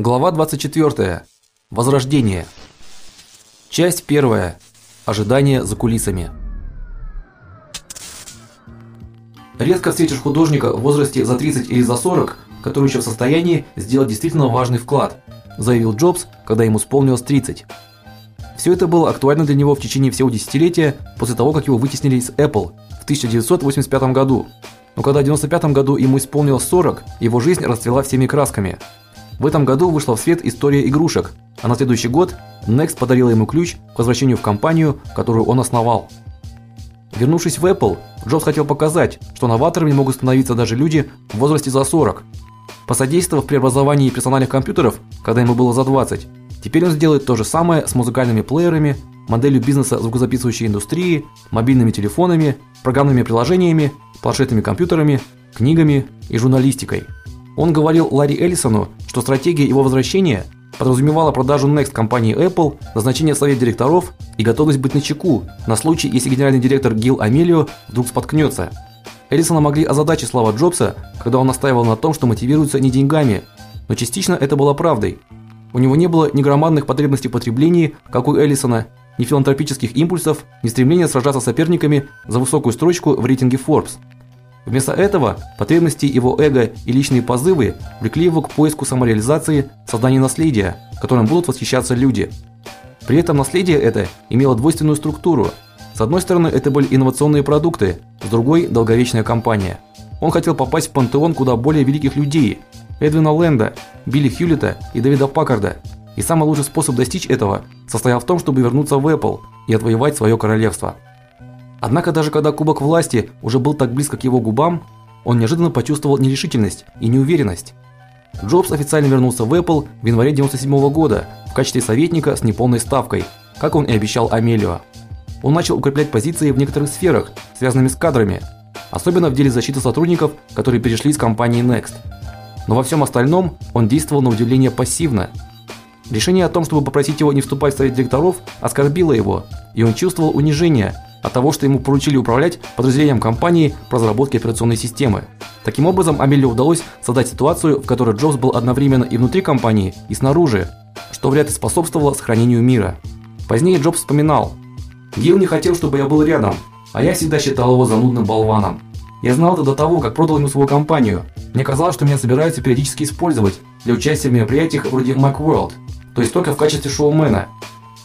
Глава 24. Возрождение. Часть 1. Ожидание за кулисами. Редко встретишь художника в возрасте за 30 или за 40, который еще в состоянии сделать действительно важный вклад, заявил Джобс, когда ему исполнилось 30. Все это было актуально для него в течение всего десятилетия после того, как его вытеснили из Apple в 1985 году. Но когда в 1995 году ему исполнилось 40, его жизнь расцвела всеми красками. В этом году вышла в свет история игрушек, а на следующий год Next подарила ему ключ к возвращению в компанию, которую он основал. Вернувшись в Apple, Джобс хотел показать, что новаторами могут становиться даже люди в возрасте за 40. Посодействовав преобразованию персональных компьютеров, когда ему было за 20, теперь он сделает то же самое с музыкальными плеерами, моделью бизнеса звукозаписывающей индустрии, мобильными телефонами, программными приложениями, планшетными компьютерами, книгами и журналистикой. Он говорил Ларри Эллисону, что стратегия его возвращения подразумевала продажу Next компании Apple, назначение в директоров и готовность быть начеку на случай, если генеральный директор Гил Амелио вдруг споткнется. Эллисона могли озадачить слова Джобса, когда он настаивал на том, что мотивируется не деньгами, но частично это было правдой. У него не было ни громадных потребностей в потреблении, как у Эллисона, ни филантропических импульсов, ни стремления сражаться с соперниками за высокую строчку в рейтинге Forbes. Вместо этого потребности его эго и личные позывы влекли его к поиску самореализации, созданию наследия, которым будут восхищаться люди. При этом наследие это имело двойственную структуру. С одной стороны, это были инновационные продукты, с другой долговечная компания. Он хотел попасть в пантеон куда более великих людей: Эдвина Лэнда, Билли Хьюлита и Дэвида Паккарда. И самый лучший способ достичь этого состоял в том, чтобы вернуться в Apple и отвоевать свое королевство. Однако даже когда кубок власти уже был так близко к его губам, он неожиданно почувствовал нерешительность и неуверенность. Джобс официально вернулся в Apple в январе 97 -го года в качестве советника с неполной ставкой, как он и обещал Амелио. Он начал укреплять позиции в некоторых сферах, связанными с кадрами, особенно в деле защиты сотрудников, которые перешли из компании Next. Но во всем остальном он действовал на удивление пассивно. Решение о том, чтобы попросить его не вступать в совет директоров, оскорбило его, и он чувствовал унижение, от того, что ему поручили управлять подразделением компании по разработке операционной системы. Таким образом, Амелио удалось создать ситуацию, в которой Джобс был одновременно и внутри компании, и снаружи, что вряд ли способствовало сохранению мира. Позднее Джобс вспоминал: "Гил не хотел, чтобы я был рядом, а я всегда считал его занудным болваном. Я знал это до того, как продал ему свою компанию. Мне казалось, что меня собираются периодически использовать для участия в мероприятиях вроде Macworld, то есть только в качестве шоумена.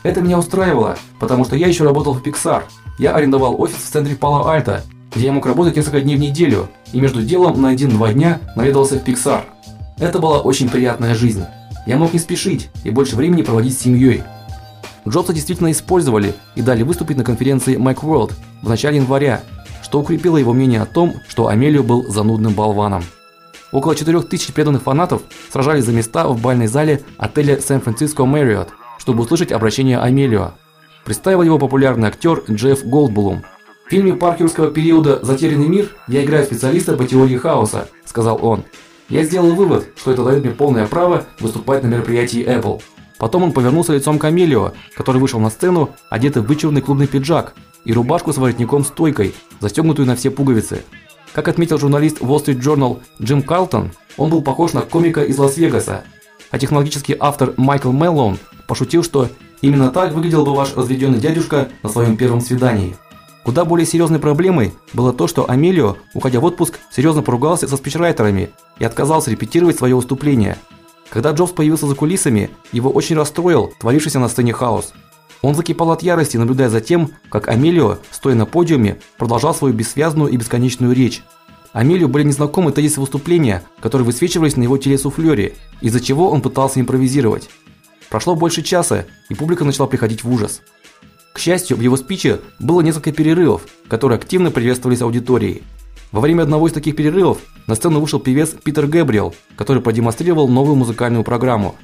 Это меня устраивало, потому что я еще работал в Pixar, я арендовал офис в центре Пало-Альто, где я мог работать несколько дней в неделю, и между делом на один-два дня наведался в Pixar. Это была очень приятная жизнь. Я мог не спешить и больше времени проводить с семьей. Джобса действительно использовали и дали выступить на конференции Macworld в начале января, что укрепило его мнение о том, что Амелио был занудным болваном. Около 4000 преданных фанатов сражались за места в бальной зале отеля Сан-Франциско Marriott, чтобы услышать обращение Амелио представил его популярный актер Джефф Голдблум. В фильме паркерского периода Затерянный мир я играю специалиста по теории хаоса, сказал он. Я сделал вывод, что это дает мне полное право выступать на мероприятии Apple. Потом он повернулся лицом к Амелио, который вышел на сцену, одетый в вычурный клубный пиджак и рубашку с воротником-стойкой, застегнутую на все пуговицы. Как отметил журналист Wall Street Journal Джим Карлтон, он был похож на комика из Лас-Вегаса. А технологический автор Майкл Меллоун пошутил, что Именно так выглядел бы ваш разведенный дядюшка на своем первом свидании. Куда более серьезной проблемой было то, что Амелио, уходя в отпуск, серьезно поругался со спичрайтерами и отказался репетировать свое выступление. Когда Джобс появился за кулисами, его очень расстроил творившийся на сцене хаос. Он закипал от ярости, наблюдая за тем, как Амелио, стоя на подиуме, продолжал свою бессвязную и бесконечную речь. Амелио были незнакомы тезисы выступления, которые высвечивались на его телесуфлёре, из-за чего он пытался импровизировать. Прошло больше часа, и публика начала приходить в ужас. К счастью, в его спиче было несколько перерывов, которые активно приветствовались аудиторией. Во время одного из таких перерывов на сцену вышел певец Питер Гэбриэл, который продемонстрировал новую музыкальную программу.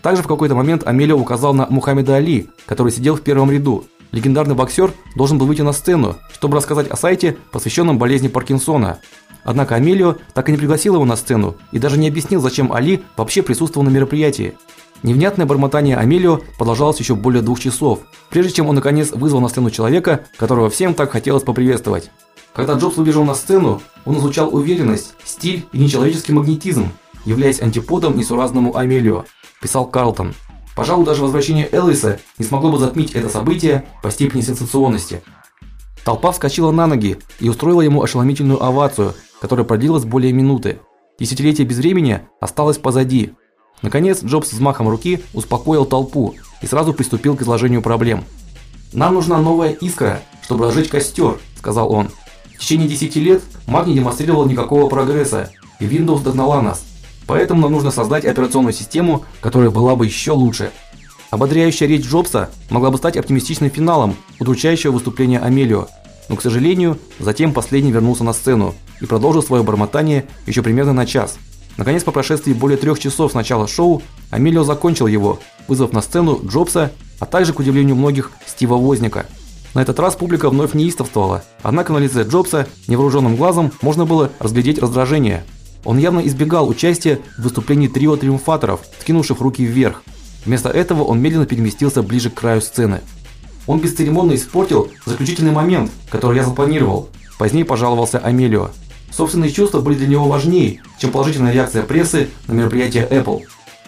Также в какой-то момент Амелио указал на Мухаммеда Али, который сидел в первом ряду. Легендарный боксер должен был выйти на сцену, чтобы рассказать о сайте, посвященном болезни Паркинсона. Однако Амелио так и не пригласил его на сцену и даже не объяснил, зачем Али вообще присутствовал на мероприятии. Невнятное бормотание Амелио продолжалось еще более двух часов, прежде чем он наконец вызвал на сцену человека, которого всем так хотелось поприветствовать. Когда Джобс выбежал на сцену, он излучал уверенность, стиль и нечеловеческий магнетизм, являясь антиподом несуразному Амелио. писал Карлтон. Пожалуй, даже возвращение Элвиса не смогло бы затмить это событие по степени сенсационности. Толпа вскочила на ноги и устроила ему ошеломительную овацию, которая продлилась более минуты. Десятилетие безвремени осталось позади. Наконец, Джобс взмахом руки успокоил толпу и сразу приступил к изложению проблем. Нам нужна новая искра, чтобы разжечь костер», – сказал он. В течение 10 лет Mac не демонстрировал никакого прогресса, и Windows догнала нас. Поэтому нам нужно создать операционную систему, которая была бы еще лучше. Ободряющая речь Джобса могла бы стать оптимистичным финалом удручающего выступления Амелио, но, к сожалению, затем последний вернулся на сцену и продолжил свое бормотание еще примерно на час. Наконец, по прошествии более трех часов с начала шоу, Амелио закончил его, вызвав на сцену Джобса, а также, к удивлению многих, Стива Возника. На этот раз публика вновь неистовствовала, однако на лице Джобса невооруженным глазом можно было разглядеть раздражение. Он явно избегал участия в выступлении трио триумфаторов, скинувших руки вверх. Вместо этого он медленно переместился ближе к краю сцены. Он бесцеремонно испортил заключительный момент, который я запланировал. Позднее пожаловался Амелио. Собственные чувства были для него важнее, чем положительная реакция прессы на мероприятие Apple.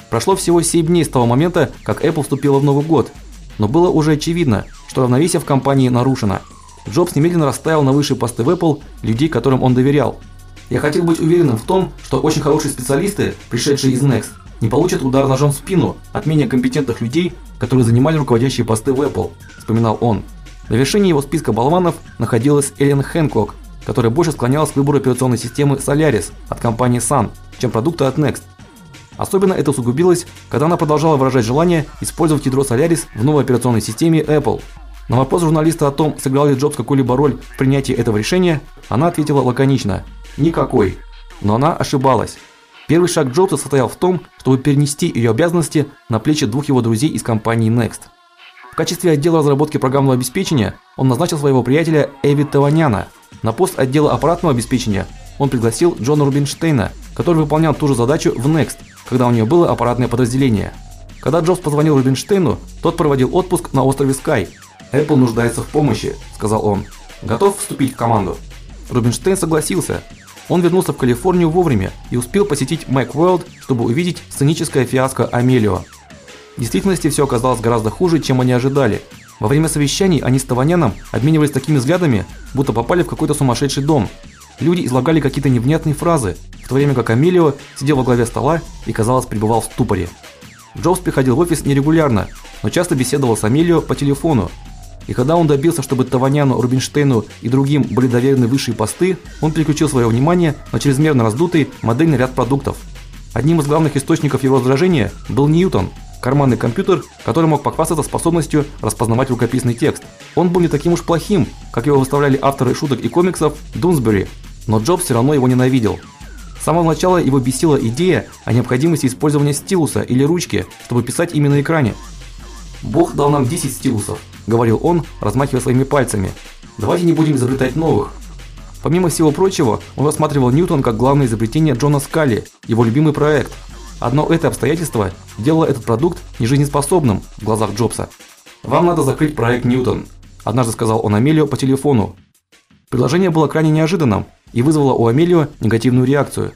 Прошло всего 7 дней с того момента, как Apple вступила в Новый год, но было уже очевидно, что равновесие в компании нарушено. Джобс немедленно расставил на высшие посты в Apple людей, которым он доверял. Я хотел быть уверенным в том, что очень хорошие специалисты, пришедшие из Next, не получат удар ножом в спину от менее компетентных людей, которые занимали руководящие посты в Apple, вспоминал он. На вершине его списка болванов находилась Эллен Хэнкок, которая больше склонялась к выбору операционной системы Solaris от компании Sun, чем продукта от Next. Особенно это усугубилось, когда она продолжала выражать желание использовать ядро Solaris в новой операционной системе Apple. На вопрос журналиста о том, сыграл ли Джобс какую-либо роль в принятии этого решения, она ответила лаконично: "Никакой". Но она ошибалась. Первый шаг Джобса состоял в том, чтобы перенести ее обязанности на плечи двух его друзей из компании Next. В качестве отдела разработки программного обеспечения он назначил своего приятеля Эви Таваняна. На пост отдела аппаратного обеспечения он пригласил Джона Рубинштейна, который выполнял ту же задачу в Next, когда у нее было аппаратное подразделение. Когда Джобс позвонил Рубинштейну, тот проводил отпуск на острове Скай. Apple нуждается в помощи, сказал он. Готов вступить в команду? Рубинштейн согласился. Он вернулся в Калифорнию вовремя и успел посетить Macworld, чтобы увидеть сценическое фиаско Амелио. В действительности все оказалось гораздо хуже, чем они ожидали. Во время совещаний они с Таваняном обменивались такими взглядами, будто попали в какой-то сумасшедший дом. Люди излагали какие-то невнятные фразы, в то время как Амелио сидел во главе стола и, казалось, пребывал в ступоре. Джобс приходил в офис нерегулярно, но часто беседовал с Амелио по телефону. И когда он добился, чтобы Таваняну, Рубинштейну и другим были доверены высшие посты, он переключил свое внимание на чрезмерно раздутый модельный ряд продуктов. Одним из главных источников его раздражения был Ньютон, карманный компьютер, который мог похвастаться способностью распознавать рукописный текст. Он был не таким уж плохим, как его выставляли авторы шуток и комиксов Дунсбери, но Джобс все равно его ненавидел. С самого начала его бесила идея о необходимости использования стилуса или ручки, чтобы писать именно на экране. Бог дал нам 10 стилусов, говорил он, размахивая своими пальцами. Давайте не будем изобретать новых. Помимо всего прочего, он рассматривал Ньютон как главное изобретение Джона Скалли, его любимый проект. Одно это обстоятельство делало этот продукт нежизнеспособным в глазах Джобса. Вам надо закрыть проект Ньютон, однажды сказал он Амелио по телефону. Предложение было крайне неожиданным и вызвало у Амелио негативную реакцию.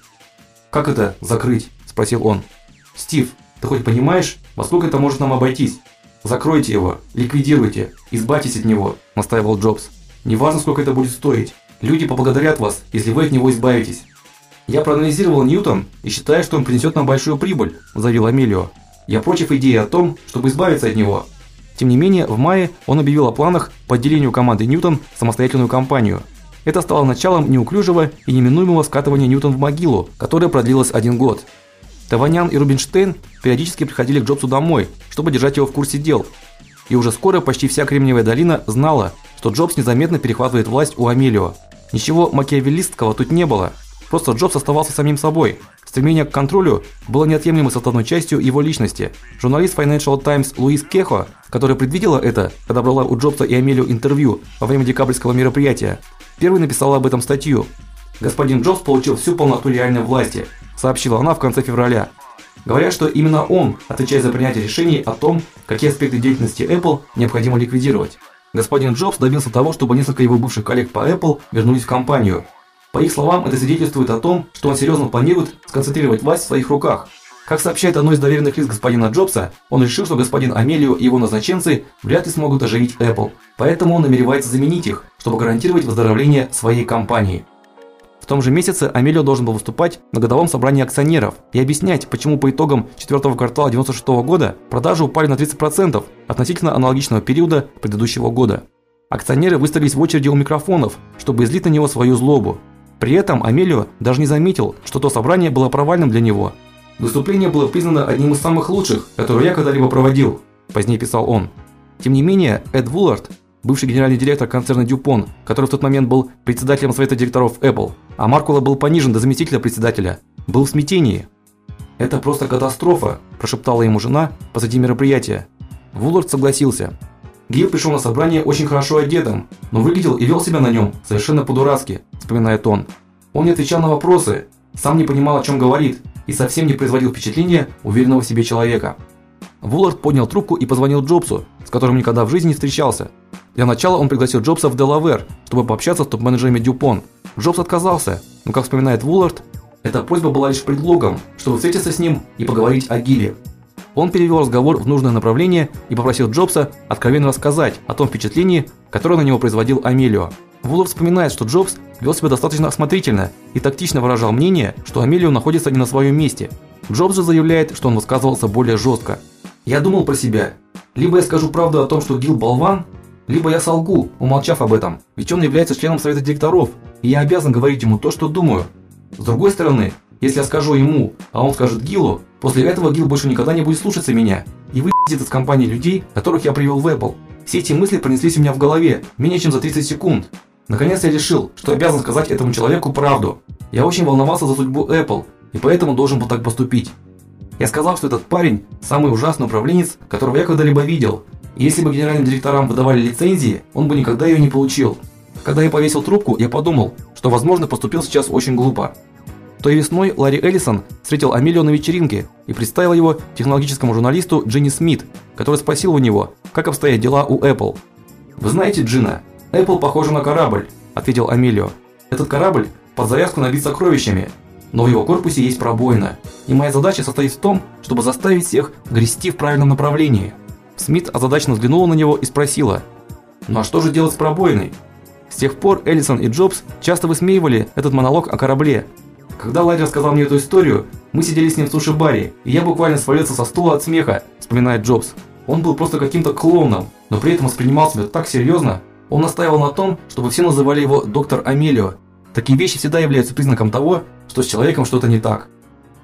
"Как это закрыть?" спросил он. "Стив, ты хоть понимаешь, во сколько это может нам обойтись? Закройте его, ликвидируйте, избавьтесь от него", настаивал Джобс. "Неважно, сколько это будет стоить. Люди поблагодарят вас, если вы от него избавитесь". Я проанализировал Ньютон и считаю, что он принесет нам большую прибыль, заявил Амелио. Я против идеи о том, чтобы избавиться от него. Тем не менее, в мае он объявил о планах по отделению команды Ньютон в самостоятельную компанию. Это стало началом неуклюжего и неминуемого скатывания Ньютон в могилу, которое продлилось один год. Таванян и Рубинштейн периодически приходили к Джобсу домой, чтобы держать его в курсе дел. И уже скоро почти вся Кремниевая долина знала, что Джобс незаметно перехватывает власть у Амелио. Ничего макиавеллистского тут не было. Просто Джобс оставался самим собой. Стремление к контролю было неотъемлемой составной частью его личности. Журналист Financial Times Луис Кехо, которая предвидела это, когда брала у Джобса и Амелио интервью во время декабрьского мероприятия, первой написала об этом статью. Господин Джобс получил всю полноту реальной власти, сообщила она в конце февраля. Говорят, что именно он отвечает за принятие решений о том, какие аспекты деятельности Apple необходимо ликвидировать. Господин Джобс добился того, чтобы несколько его бывших коллег по Apple вернулись в компанию. По их словам, это свидетельствует о том, что он серьезно планирует сконцентрировать власть в своих руках. Как сообщает одно из доверенных лиц господина Джобса, он решил, что господин Амелио и его назначенцы вряд ли смогут оживить Apple, поэтому он намеревается заменить их, чтобы гарантировать выздоровление своей компании. В том же месяце Амелио должен был выступать на годовом собрании акционеров и объяснять, почему по итогам четвертого квартала 96 года продажи упали на 30% относительно аналогичного периода предыдущего года. Акционеры выстроились в очереди у микрофонов, чтобы излить на него свою злобу. При этом Амелио даже не заметил, что то собрание было провальным для него, Выступление было признано одним из самых лучших, которые я когда-либо проводил, позднее писал он. Тем не менее, Эд Вуллард, бывший генеральный директор концерна DuPont, который в тот момент был председателем совета директоров Apple, а Маркула был понижен до заместителя председателя, был в смятении. Это просто катастрофа, прошептала ему жена позади мероприятия. Вуллард согласился. Гил пришел на собрание очень хорошо одетым, но выглядел и вел себя на нем совершенно по-дурацки, вспоминает он. Он не отвечал на вопросы, сам не понимал, о чем говорит, и совсем не производил впечатления уверенного в себе человека. Вуллард поднял трубку и позвонил Джобсу, с которым никогда в жизни не встречался. Для начала он пригласил Джобса в Делавер, чтобы пообщаться с топ-менеджерами Дюпон. Джобс отказался, но, как вспоминает Вуллард, эта просьба была лишь предлогом, чтобы встретиться с ним и поговорить о Гиле. Он перевел разговор в нужное направление и попросил Джобса откровенно рассказать о том впечатлении, которое на него производил Амелио. Вуллард вспоминает, что Джобс вел себя достаточно осмотрительно и тактично выражал мнение, что Амелио находится не на своем месте. Джобс же заявляет, что он высказывался более жестко. Я думал про себя. Либо я скажу правду о том, что Гил болван, либо я солгу, умолчав об этом. Ведь он является членом совета директоров, и я обязан говорить ему то, что думаю. С другой стороны, если я скажу ему, а он скажет Гилу, после этого Гил больше никогда не будет слушаться меня и выйдет из компании людей, которых я привел в Apple. Все эти мысли пронеслись у меня в голове менее чем за 30 секунд. Наконец я решил, что обязан сказать этому человеку правду. Я очень волновался за судьбу Apple, и поэтому должен был так поступить. Я сказал, что этот парень самый ужасный управленец, которого я когда-либо видел. И если бы генеральным директорам выдавали лицензии, он бы никогда ее не получил. Когда я повесил трубку, я подумал, что возможно поступил сейчас очень глупо. Той весной Ларри Эллисон встретил Амелио на вечеринке и представил его технологическому журналисту Джинни Смит, который спросил у него, как обстоят дела у Apple. Вы знаете Джина? Apple похожа на корабль, ответил Амелио. Этот корабль под завязку набит сокровищами, но в его корпусе есть пробоина. И моя задача состоит в том, чтобы заставить всех грести в правильном направлении. Смит озадаченно взглянула на него и спросила: "Ну а что же делать с пробоиной?" С тех пор Эллисон и Джобс часто высмеивали этот монолог о корабле. Когда Ларри рассказал мне эту историю, мы сидели с ним в суши-баре, и я буквально свалился со стула от смеха, вспоминает Джобс. Он был просто каким-то клоуном, но при этом воспринимал себя так серьезно. Он настаивал на том, чтобы все называли его доктор Амелио. Такие вещи всегда являются признаком того, что с человеком что-то не так.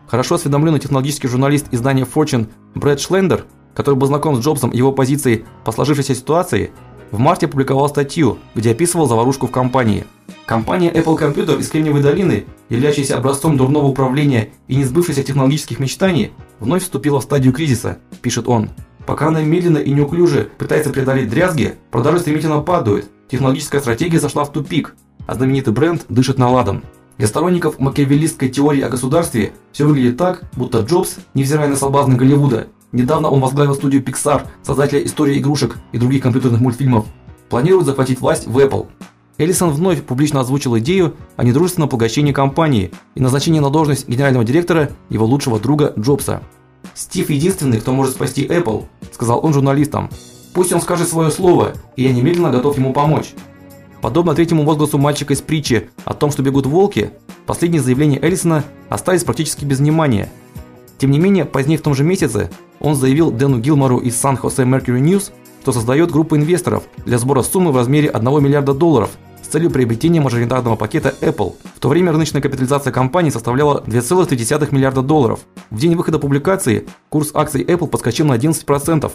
Хорошо осведомленный технологический журналист издания Fortune Брэд Шлендер, который был знаком с Джобсом и его позицией по сложившейся ситуации, в марте публиковал статью, где описывал заварушку в компании. Компания Apple Computer из Кремниевой долины, являющаяся образцом дурного управления и несбывшихся технологических мечтаний, вновь вступила в стадию кризиса, пишет он. Пока она медленно и неуклюже пытается преодолеть дрязги, продажи стремительно падают. Технологическая стратегия зашла в тупик, а знаменитый бренд дышит на ладан. Для сторонников макиавеллистской теории о государстве все выглядит так, будто Джобс, невзирая на соблазны Голливуда, недавно он возглавил студию Pixar, создателя истории игрушек и других компьютерных мультфильмов, планирует захватить власть в Apple. Эллисон вновь публично озвучил идею о недружественном поглощении компании и назначении на должность генерального директора его лучшего друга Джобса. Стив единственный, кто может спасти Apple, сказал он журналистам. Пусть он скажет свое слово, и я немедленно готов ему помочь. Подобно третьему возгласу мальчика из притчи о том, что бегут волки, последние заявления Эллисона остались практически без внимания. Тем не менее, позднее в том же месяце он заявил Дэну Гилмору из San Jose Mercury News, что создает группу инвесторов для сбора суммы в размере 1 миллиарда долларов с целью приобретения мажоритарного пакета Apple. В то время рыночная капитализация компании составляла 2,3 миллиарда долларов. В день выхода публикации курс акций Apple подскочил на 11%.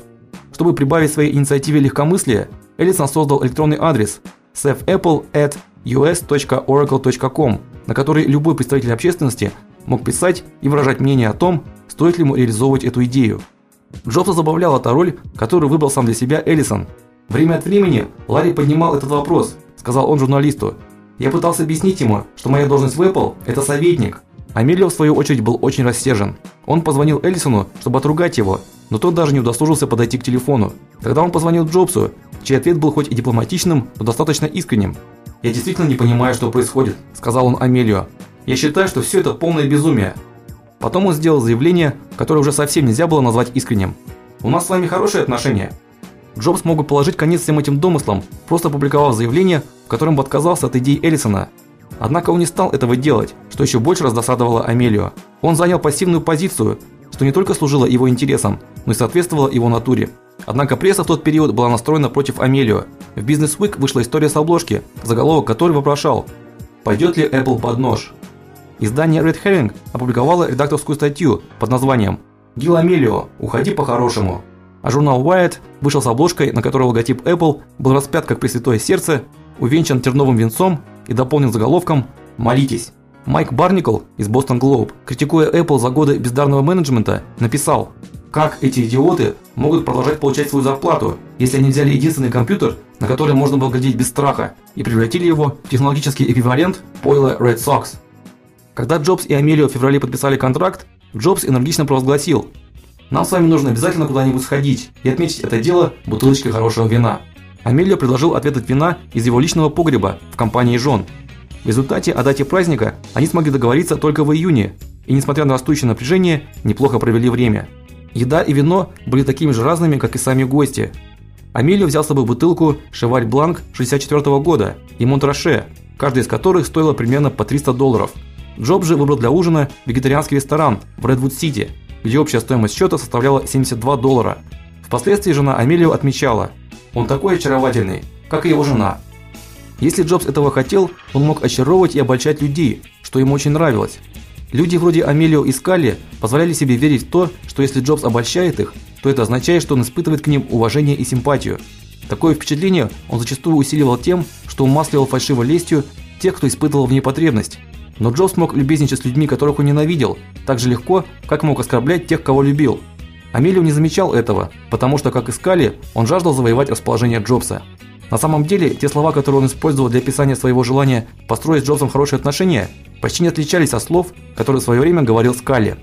Чтобы прибавить своей инициативе легкомыслия, Эллисон создал электронный адрес saveapple@us.oracle.com, на который любой представитель общественности мог писать и выражать мнение о том, стоит ли ему реализовывать эту идею. Джобса забавляла та роль, которую выбрал сам для себя Эллисон. Время от времени Ларри поднимал этот вопрос, сказал он журналисту. Я пытался объяснить ему, что моя должность в Apple это советник. Амелио в свою очередь был очень рассержен. Он позвонил Эллисону, чтобы отругать его, но тот даже не удосужился подойти к телефону. Тогда он позвонил Джобсу, чей ответ был хоть и дипломатичным, но достаточно искренним. "Я действительно не понимаю, что происходит", сказал он Амелио. "Я считаю, что все это полное безумие". Потом он сделал заявление, которое уже совсем нельзя было назвать искренним. У нас с вами хорошие отношения. Джобс мог бы положить конец всем этим домыслам, просто опубликовав заявление, в котором бы отказался от идей Эллисона. Однако он не стал этого делать, что еще больше раздосадовало Амелио. Он занял пассивную позицию, что не только служило его интересам, но и соответствовало его натуре. Однако пресса в тот период была настроена против Амелио. В Business Week вышла история с обложки, заголовок которой вопрошал: "Пойдет ли Apple под нож?" Издание Red Herring опубликовало редакторскую статью под названием "Гил Амелио, уходи по-хорошему". А журнал Wired вышел с обложкой, на которой логотип Apple был распят как Пресвятое Сердце, увенчан терновым венцом и дополнен заголовком "Молитесь". Майк Барникл из Boston Globe, критикуя Apple за годы бездарного менеджмента, написал: как эти идиоты могут продолжать получать свою зарплату, если они взяли единственный компьютер, на который можно было глядеть без страха, и превратили его в технологический эквивалент пойла Red Sox? Когда Джобс и Амелио в феврале подписали контракт, Джобс энергично провозгласил: "Нам с вами нужно обязательно куда-нибудь сходить и отметить это дело бутылочкой хорошего вина". Амелио предложил отведать вина из его личного погреба в компании жен. В результате о дате праздника они смогли договориться только в июне, и несмотря на растущее напряжение, неплохо провели время. Еда и вино были такими же разными, как и сами гости. Амелио взял с собой бутылку Шеваль Бланк 64 -го года и Монтраше, каждая из которых стоила примерно по 300 долларов. Джоб же выбрал для ужина вегетарианский ресторан в Редвуд-Сити, где общая стоимость счета составляла 72 доллара. Впоследствии жена Амелио отмечала: "Он такой очаровательный, как и его жена". Если Джобс этого хотел, он мог очаровывать и обольщать людей, что ему очень нравилось. Люди вроде Амелио и Скалли позволяли себе верить в то, что если Джобс обольщает их, то это означает, что он испытывает к ним уважение и симпатию. Такое впечатление он зачастую усиливал тем, что умасливал фальшивой лестью тех, кто испытывал в ней потребность. Но Джобс мог любезничать с людьми, которых он ненавидел, так же легко, как мог оскорблять тех, кого любил. Амелио не замечал этого, потому что, как и Скалли, он жаждал завоевать расположение Джобса. На самом деле, те слова, которые он использовал для описания своего желания построить с Джобсом хорошие отношения, почти не отличались от слов, которые в свое время говорил Скалли.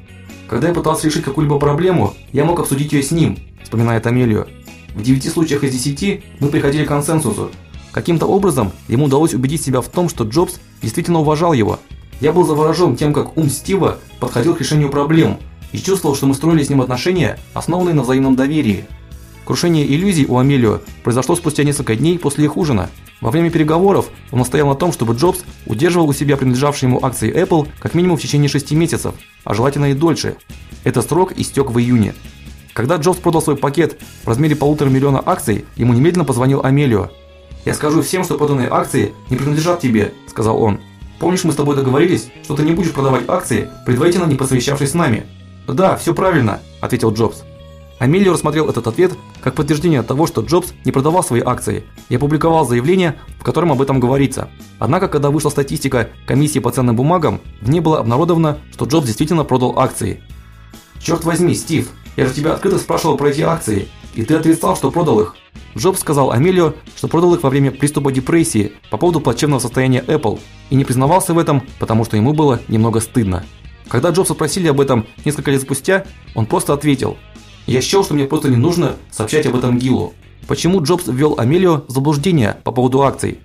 Когда я пытался решить какую-либо проблему, я мог обсудить ее с ним, вспоминает Амелио. В девяти случаях из десяти мы приходили к консенсусу. Каким-то образом ему удалось убедить себя в том, что Джобс действительно уважал его. Я был заворожен тем, как ум Стива подходил к решению проблем и чувствовал, что мы строили с ним отношения, основанные на взаимном доверии. Крушение иллюзий у Амелио произошло спустя несколько дней после их ужина. Во время переговоров он настоял на том, чтобы Джобс удерживал у себя принадлежавшие ему акции Apple как минимум в течение 6 месяцев, а желательно и дольше. Этот срок истек в июне. Когда Джобс продал свой пакет в размере полутора миллиона акций, ему немедленно позвонил Амелио. "Я скажу всем, что проданные акции не принадлежат тебе", сказал он. "Помнишь, мы с тобой договорились, что ты не будешь продавать акции, предварительно не посовещавшись с нами?" "Да, все правильно", ответил Джобс. Амелио рассмотрел этот ответ как подтверждение того, что Джобс не продавал свои акции и опубликовал заявление, в котором об этом говорится. Однако, когда вышла статистика комиссии по ценным бумагам, в ней было обнародовано, что Джобс действительно продал акции. Черт возьми, Стив, я же тебя открыто спрашивал про эти акции, и ты отрицал, что продал их. Джобс сказал Амелио, что продал их во время приступа депрессии по поводу плачевного состояния Apple и не признавался в этом, потому что ему было немного стыдно. Когда Джобса спросили об этом несколько лет спустя, он просто ответил: я счел, что мне просто не нужно сообщать об этом Гилу. Почему Джобс ввел Амелио в заблуждение по поводу акций?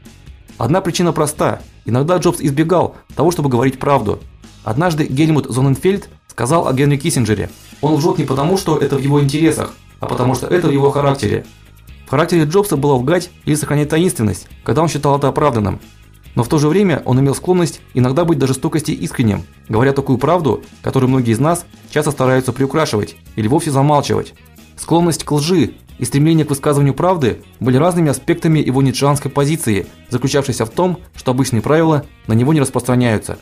Одна причина проста. Иногда Джобс избегал того, чтобы говорить правду. Однажды Гельмут Зоненфельд сказал о Генри Киссинджере: "Он лжет не потому, что это в его интересах, а потому что это в его характере". В характере Джобса было лгать или сохранять таинственность, когда он считал это оправданным. Но в то же время он имел склонность иногда быть до жестокости искренним, говоря такую правду, которую многие из нас часто стараются приукрашивать или вовсе замалчивать. Склонность к лжи и стремление к высказыванию правды были разными аспектами его ницшеанской позиции, заключавшейся в том, что обычные правила на него не распространяются.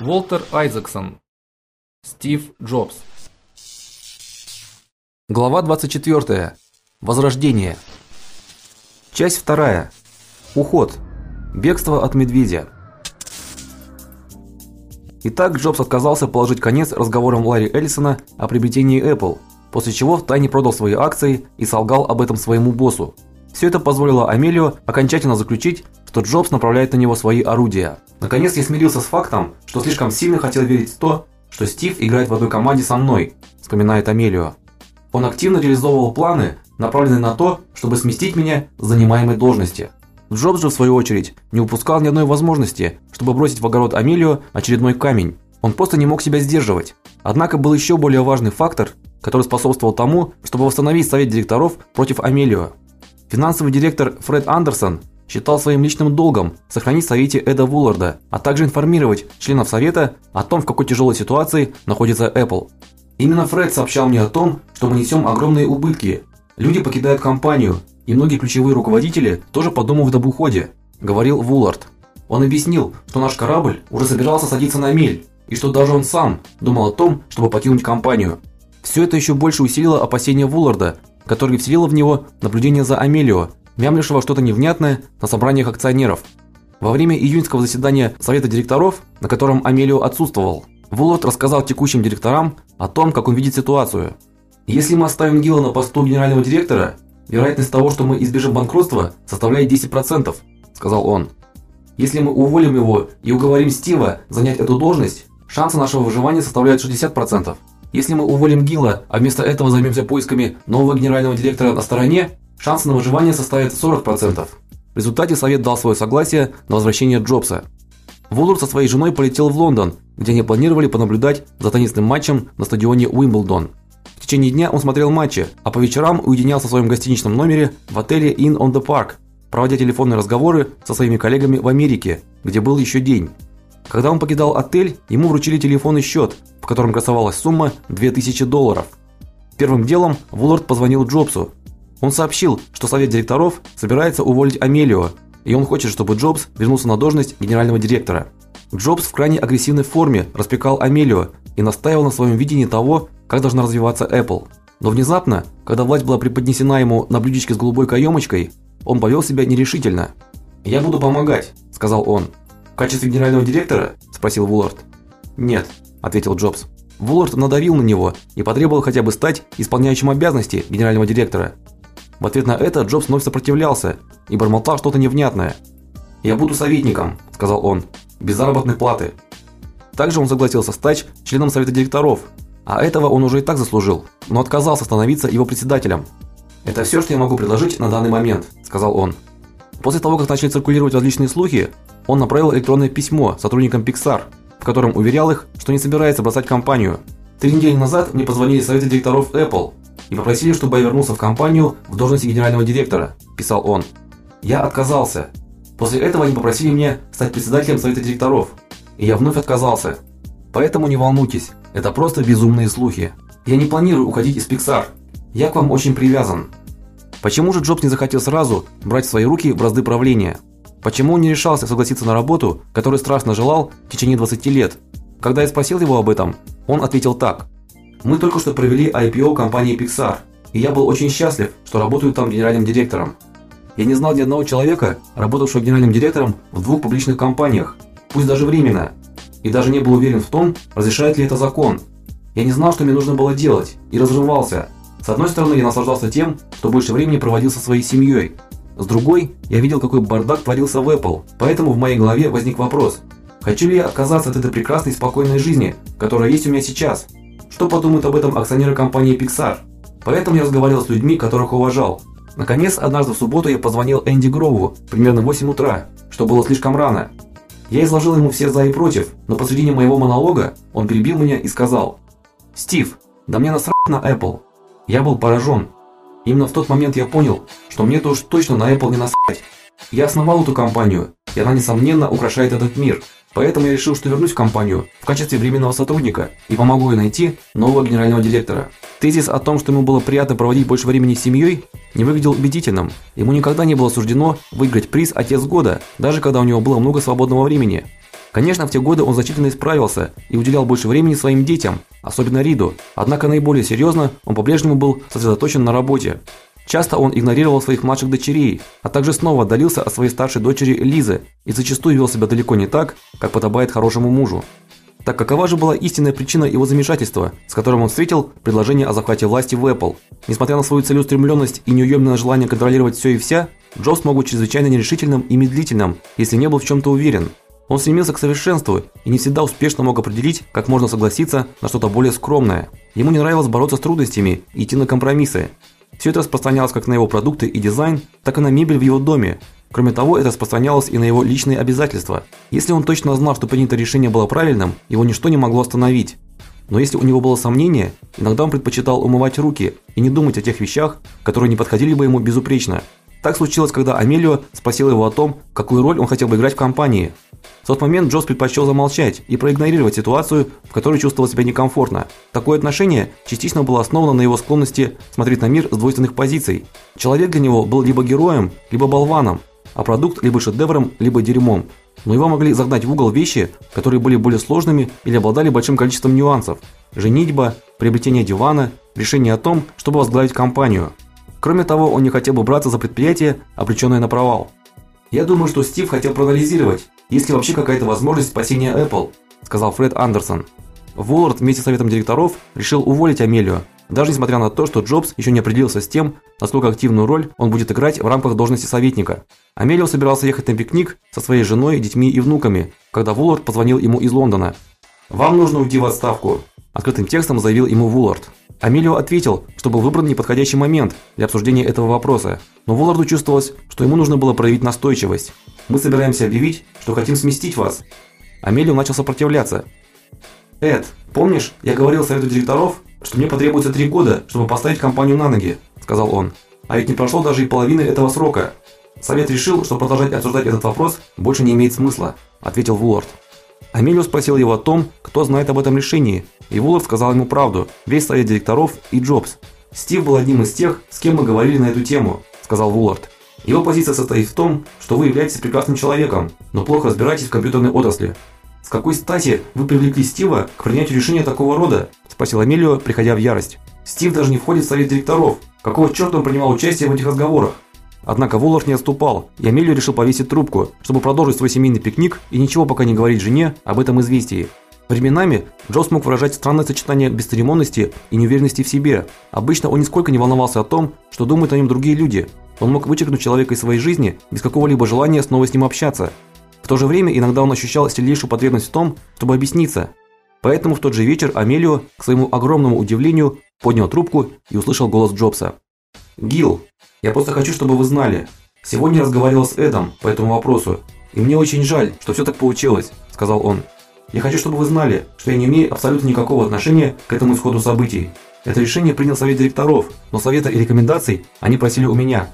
Волтер Айзексон. Стив Джобс. Глава 24. Возрождение. Часть вторая. Уход. Бегство от медведя. Итак, Джобс отказался положить конец разговорам Ларри Эллисона о приобретении Apple, после чего втайне продал свои акции и солгал об этом своему боссу. Все это позволило Амелио окончательно заключить, что Джобс направляет на него свои орудия. Наконец я смирился с фактом, что слишком сильно хотел верить в то, что Стив играет в одной команде со мной, вспоминает Амелио. Он активно реализовывал планы, направленные на то, чтобы сместить меня с занимаемой должности. Джобс же в свою очередь не упускал ни одной возможности, чтобы бросить в огород Амелио очередной камень. Он просто не мог себя сдерживать. Однако был еще более важный фактор, который способствовал тому, чтобы восстановить совет директоров против Амелио. Финансовый директор Фред Андерсон считал своим личным долгом сохранить совете Эда Вулларда, а также информировать членов совета о том, в какой тяжелой ситуации находится Apple. Именно Фред сообщал мне о том, что мы несем огромные убытки. Люди покидают компанию, и многие ключевые руководители тоже подумывают об уходе, говорил Вуллард. Он объяснил, что наш корабль уже собирался садиться на мель, и что даже он сам думал о том, чтобы покинуть компанию. Все это еще больше усилило опасения Вулларда, который вселило в него наблюдение за Амелио, мямлившего что-то невнятное на собраниях акционеров. Во время июньского заседания совета директоров, на котором Амелио отсутствовал, Вуллард рассказал текущим директорам о том, как он видит ситуацию. Если мы оставим Гилла на посту генерального директора, вероятность того, что мы избежим банкротства, составляет 10%, сказал он. Если мы уволим его и уговорим Стива занять эту должность, шансы нашего выживания составляют 60%. Если мы уволим Гилла, а вместо этого займемся поисками нового генерального директора на стороне, шансы на выживание составят 40%. В результате совет дал свое согласие на возвращение Джобса. Вуллард со своей женой полетел в Лондон, где они планировали понаблюдать за теннисным матчем на стадионе Уимблдон. В течение дня он смотрел матчи, а по вечерам уединялся в своем гостиничном номере в отеле Inn on the Park, проводя телефонные разговоры со своими коллегами в Америке, где был еще день. Когда он покидал отель, ему вручили телефонный счет, в котором красовалась сумма 2000 долларов. Первым делом Вуллард позвонил Джобсу. Он сообщил, что совет директоров собирается уволить Амелио, и он хочет, чтобы Джобс вернулся на должность генерального директора. Джобс в крайне агрессивной форме распекал Амелио и настаивал на своем видении того, как должна развиваться Apple. Но внезапно, когда власть была преподнесена ему на блюдечке с голубой каемочкой, он повел себя нерешительно. "Я буду помогать", сказал он качестве генерального директора?" спросил Вуллард. "Нет", ответил Джобс. Вуллард надавил на него и потребовал хотя бы стать исполняющим обязанности генерального директора. В ответ на это Джобс вновь сопротивлялся и бормотал что-то невнятное. "Я буду советником", сказал он, без заработной платы. Также он согласился стать членом совета директоров, а этого он уже и так заслужил, но отказался становиться его председателем. "Это все, что я могу предложить на данный момент", сказал он. После того, как начали циркулировать различные слухи, он направил электронное письмо сотрудникам Pixar, в котором уверял их, что не собирается бросать компанию. Три недели назад мне позвонили советы директоров Apple и попросили, чтобы я вернулся в компанию в должности генерального директора, писал он. Я отказался. После этого они попросили меня стать председателем совета директоров, и я вновь отказался. Поэтому не волнуйтесь, это просто безумные слухи. Я не планирую уходить из Pixar. Я к вам очень привязан. Почему же Джобс не захотел сразу брать в свои руки бразды правления? Почему он не решался согласиться на работу, которую страстно желал в течение 20 лет? Когда я спросил его об этом, он ответил так: "Мы только что провели IPO компании Pixar, и я был очень счастлив, что работаю там генеральным директором. Я не знал ни одного человека, работавшего генеральным директором в двух публичных компаниях, пусть даже временно, и даже не был уверен в том, разрешает ли это закон. Я не знал, что мне нужно было делать, и разрывался. С одной стороны, я наслаждался тем, что больше времени проводил со своей семьей. С другой, я видел, какой бардак творился в Apple. Поэтому в моей голове возник вопрос: хочу ли я отказаться от этой прекрасной спокойной жизни, которая есть у меня сейчас? Что подумают об этом акционеры компании Pixar? Поэтому я разговаривал с людьми, которых уважал. Наконец, однажды в субботу я позвонил Энди Грову примерно в 8 утра, что было слишком рано. Я изложил ему все за и против, но посредине моего монолога он перебил меня и сказал: "Стив, да мне насрать на Apple. Я был поражен. Именно в тот момент я понял, что мне-то уж точно на Apple не насрать. Я основал эту компанию, и она несомненно украшает этот мир. Поэтому я решил, что вернусь в компанию в качестве временного сотрудника и помогу ей найти нового генерального директора. Тезис о том, что ему было приятно проводить больше времени с семьей, не выглядел убедительным. Ему никогда не было суждено выиграть приз Отец года, даже когда у него было много свободного времени. Конечно, в те годы он значительно исправился и уделял больше времени своим детям, особенно Риду. Однако наиболее серьезно он по-прежнему был сосредоточен на работе. Часто он игнорировал своих младших дочерей, а также снова отдалился от своей старшей дочери Лизы и зачастую вел себя далеко не так, как подобает хорошему мужу. Так какова же была истинная причина его замешательства, с которым он встретил предложение о захвате власти в Apple? Несмотря на свою целеустремленность и неуемное желание контролировать все и вся, Джобс мог быть чрезвычайно нерешительным и медлительным, если не был в чем то уверен. Он стремился к совершенству и не всегда успешно мог определить, как можно согласиться на что-то более скромное. Ему не нравилось бороться с трудностями и идти на компромиссы. Все это распространялось как на его продукты и дизайн, так и на мебель в его доме. Кроме того, это распространялось и на его личные обязательства. Если он точно знал, что принятое решение было правильным, его ничто не могло остановить. Но если у него было сомнение, иногда он предпочитал умывать руки и не думать о тех вещах, которые не подходили бы ему безупречно. Так случилось, когда Амелио спросил его о том, какую роль он хотел бы играть в компании. В тот момент Джобс предпочел замолчать и проигнорировать ситуацию, в которой чувствовал себя некомфортно. Такое отношение частично было основано на его склонности смотреть на мир с двойственных позиций. Человек для него был либо героем, либо болваном, а продукт либо шедевром, либо дерьмом. Но его могли загнать в угол вещи, которые были более сложными или обладали большим количеством нюансов: женитьба, приобретение дивана, решение о том, чтобы возглавить компанию. Кроме того, он не хотел бы браться за предприятие, обреченное на провал. Я думаю, что Стив хотел проанализировать, есть ли вообще какая-то возможность спасения Apple, сказал Фред Андерсон. Воллард вместе с советом директоров решил уволить Амелию, даже несмотря на то, что Джобс еще не определился с тем, насколько активную роль он будет играть в рамках должности советника. Амелио собирался ехать на пикник со своей женой, детьми и внуками, когда Вуллард позвонил ему из Лондона. "Вам нужно уйти в отставку", открытым текстом заявил ему Вуллард. Амелио ответил, что был выбран неподходящий момент для обсуждения этого вопроса, но Вулларду чувствовалось, что ему нужно было проявить настойчивость. "Мы собираемся объявить, что хотим сместить вас". Амелио начал сопротивляться. "Эд, помнишь, я говорил совету директоров, что мне потребуется три года, чтобы поставить компанию на ноги, сказал он. А ведь не прошло даже и половины этого срока. Совет решил, что продолжать обсуждать этот вопрос больше не имеет смысла, ответил Вуллард. Амелио спросил его о том, кто знает об этом решении, и Вуллард сказал ему правду. Весь совет директоров и Джобс. Стив был одним из тех, с кем мы говорили на эту тему, сказал Вуллард. Его позиция состоит в том, что вы являетесь прекрасным человеком, но плохо разбираетесь в компьютерной отрасли. С какой стати вы привлекли Стива к принятию решения такого рода? спросил Амелио, приходя в ярость. Стив даже не входит в совет директоров. Какого черта он принимал участие в этих разговорах? Однако Воллард не отступал, и Амелио решил повесить трубку, чтобы продолжить свой семейный пикник и ничего пока не говорить жене об этом известии. Временами Джо смог выражать странное сочетание бесцеремонности и неуверенности в себе. Обычно он нисколько не волновался о том, что думают о нем другие люди. Он мог вычеркнуть человека из своей жизни без какого-либо желания снова с ним общаться. В то же время иногда он ощущал сильнейшую потребность в том, чтобы объясниться, Поэтому в тот же вечер Амелио, к своему огромному удивлению, поднял трубку и услышал голос Джобса. "Гил, я просто хочу, чтобы вы знали. Сегодня я разговаривал с Эдом по этому вопросу, и мне очень жаль, что все так получилось", сказал он. "Я хочу, чтобы вы знали, что я не имею абсолютно никакого отношения к этому исходу событий. Это решение принял совет директоров, но совета и рекомендаций они просили у меня.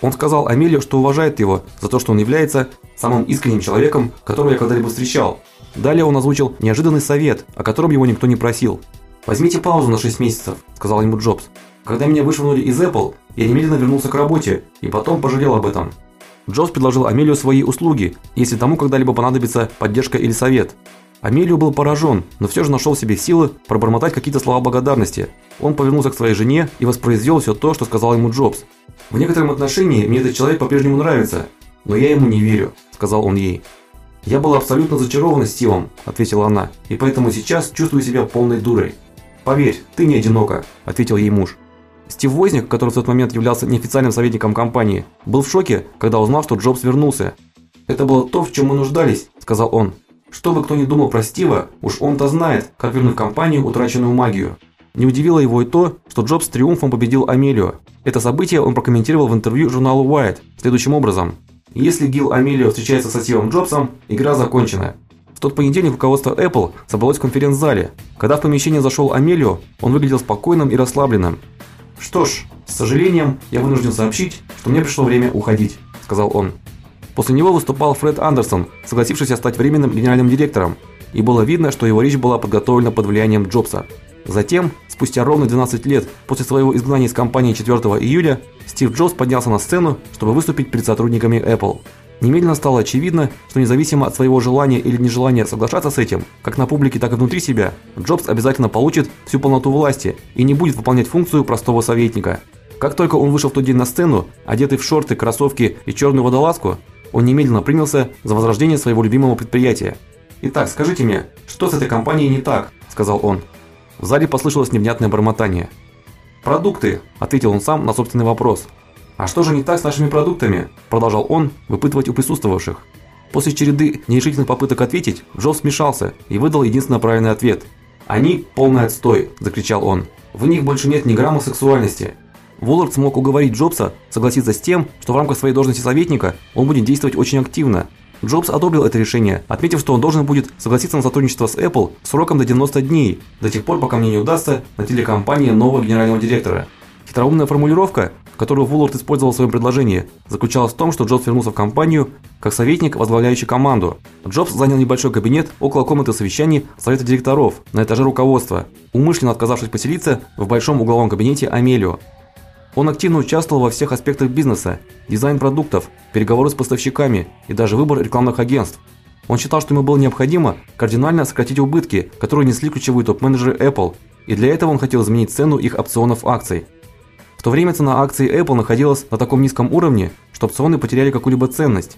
Он сказал Амелио, что уважает его за то, что он является самым искренним человеком, которого я когда-либо встречал, Далее он озвучил неожиданный совет, о котором его никто не просил. "Возьмите паузу на 6 месяцев", сказал ему Джобс. "Когда меня вышвырнули из Apple, я немедленно вернулся к работе и потом пожалел об этом". Джобс предложил Амелию свои услуги, если тому когда-либо понадобится поддержка или совет. Амелио был поражен, но все же нашел в себе силы пробормотать какие-то слова благодарности. Он повернулся к своей жене и воспроизвел все то, что сказал ему Джобс. В некотором отношении мне этот человек по-прежнему нравится, но я ему не верю, сказал он ей. Я была абсолютно зачарована Стивом, ответила она. И поэтому сейчас чувствую себя полной дурой. Поверь, ты не одинока, ответил ей муж. Стив Возник, который в тот момент являлся неофициальным советником компании, был в шоке, когда узнал, что Джобс вернулся. Это было то, в чем мы нуждались, сказал он. Что бы кто ни думал про Стива, уж он-то знает, как вернуть компанию утраченную магию. Не удивило его и то, что Джобс триумфом победил Амелио. Это событие он прокомментировал в интервью журналу Wired следующим образом: если Гил Амелио встречается со Стивом Джобсом, игра закончена. В тот понедельник руководство Apple собралось в конференц-зале. Когда в помещение зашел Амелио, он выглядел спокойным и расслабленным. "Что ж, с сожалением, я вынужден сообщить, что мне пришло время уходить", сказал он. После него выступал Фред Андерсон, согласившийся стать временным генеральным директором, и было видно, что его речь была подготовлена под влиянием Джобса. Затем, спустя ровно 12 лет после своего изгнания из компании 4 июля, Стив Джобс поднялся на сцену, чтобы выступить перед сотрудниками Apple. Немедленно стало очевидно, что независимо от своего желания или нежелания соглашаться с этим, как на публике, так и внутри себя, Джобс обязательно получит всю полноту власти и не будет выполнять функцию простого советника. Как только он вышел в тот день на сцену, одетый в шорты, кроссовки и черную водолазку, он немедленно принялся за возрождение своего любимого предприятия. "Итак, скажите мне, что с этой компанией не так?" сказал он. В зале послышалось невнятное бормотание. Продукты, ответил он сам на собственный вопрос. А что же не так с нашими продуктами? продолжал он выпытывать у присутствовавших. После череды нерешительных попыток ответить, Джо смешался и выдал единственно правильный ответ. "Они полный отстой", закричал он. "В них больше нет ни грамма сексуальности. Воллард смог уговорить Джобса согласиться с тем, что в рамках своей должности советника он будет действовать очень активно. Джобс одобрил это решение, отметив, что он должен будет согласиться на сотрудничество с Apple сроком до 90 дней, до тех пор, пока мне не удастся найти для компании нового генерального директора. Хитроумная формулировка, которую Вуллард использовал в своем предложении, заключалась в том, что Джобс вернулся в компанию как советник, возглавляющий команду. Джобс занял небольшой кабинет около комнаты совещаний совета директоров на этаже руководства, умышленно отказавшись поселиться в большом угловом кабинете Амелио. Он активно участвовал во всех аспектах бизнеса: дизайн продуктов, переговоры с поставщиками и даже выбор рекламных агентств. Он считал, что ему было необходимо кардинально сократить убытки, которые несли ключевые топ-менеджеры Apple, и для этого он хотел изменить цену их опционов акций. В то время цена акций Apple находилась на таком низком уровне, что опционы потеряли какую-либо ценность.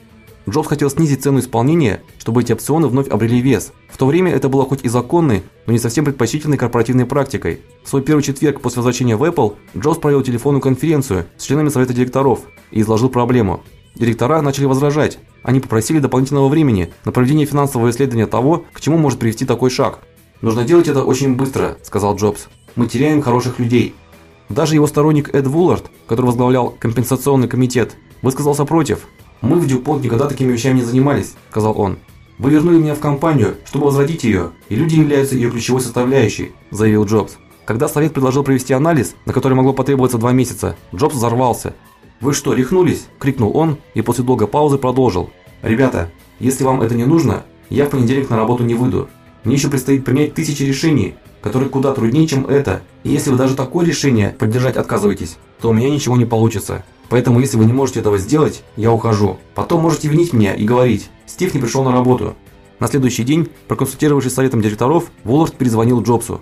Джобс хотел снизить цену исполнения, чтобы эти опционы вновь обрели вес. В то время это было хоть и законной, но не совсем предпочтительной корпоративной практикой. В свой первый четверг после возвращения в Apple Джобс провел телефонную конференцию с членами совета директоров и изложил проблему. Директора начали возражать. Они попросили дополнительного времени на проведение финансового исследования того, к чему может привести такой шаг. Нужно делать это очень быстро, сказал Джобс. Мы теряем хороших людей. Даже его сторонник Эд Вуллард, который возглавлял компенсационный комитет, высказался против. Мы в Дюпонт никогда такими вещами не занимались, сказал он. Вы вернули меня в компанию, чтобы возродить ее, и люди являются ее ключевой составляющей, заявил Джобс. Когда совет предложил провести анализ, на который могло потребоваться два месяца, Джобс взорвался. "Вы что, рехнулись?" крикнул он и после долгой паузы продолжил: "Ребята, если вам это не нужно, я в понедельник на работу не выйду. Мне еще предстоит принять тысячи решений, которые куда труднее, чем это. И если вы даже такое решение поддержать отказываетесь, то у меня ничего не получится. Поэтому, если вы не можете этого сделать, я ухожу. Потом можете винить меня и говорить: "Стив не пришел на работу". На следующий день, проконсультировавшись с советом директоров, Воллард перезвонил Джобсу.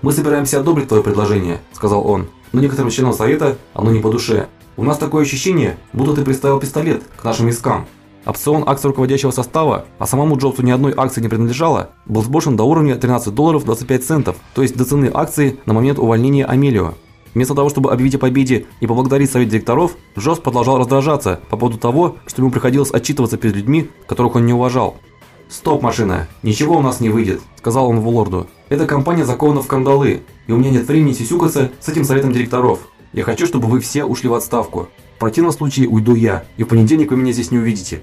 "Мы собираемся одобрить твое предложение", сказал он. "Но некоторым членам совета оно не по душе. У нас такое ощущение, будто ты приставил пистолет к нашим вискам. Опцион акций руководящего состава, а самому Джобсу ни одной акции не принадлежало, был сброшен до уровня 13 долларов 25 центов, то есть до цены акции на момент увольнения Амелио. Вместо того, чтобы объявить о победе и поблагодарить совет директоров, Джобс продолжал раздражаться по поводу того, что ему приходилось отчитываться перед людьми, которых он не уважал. "Стоп, машина. Ничего у нас не выйдет", сказал он Вулорду. "Эта компания закована в кандалы, и у меня нет времени сисюкаться с этим советом директоров. Я хочу, чтобы вы все ушли в отставку. В противном случае уйду я, и в понедельник вы меня здесь не увидите".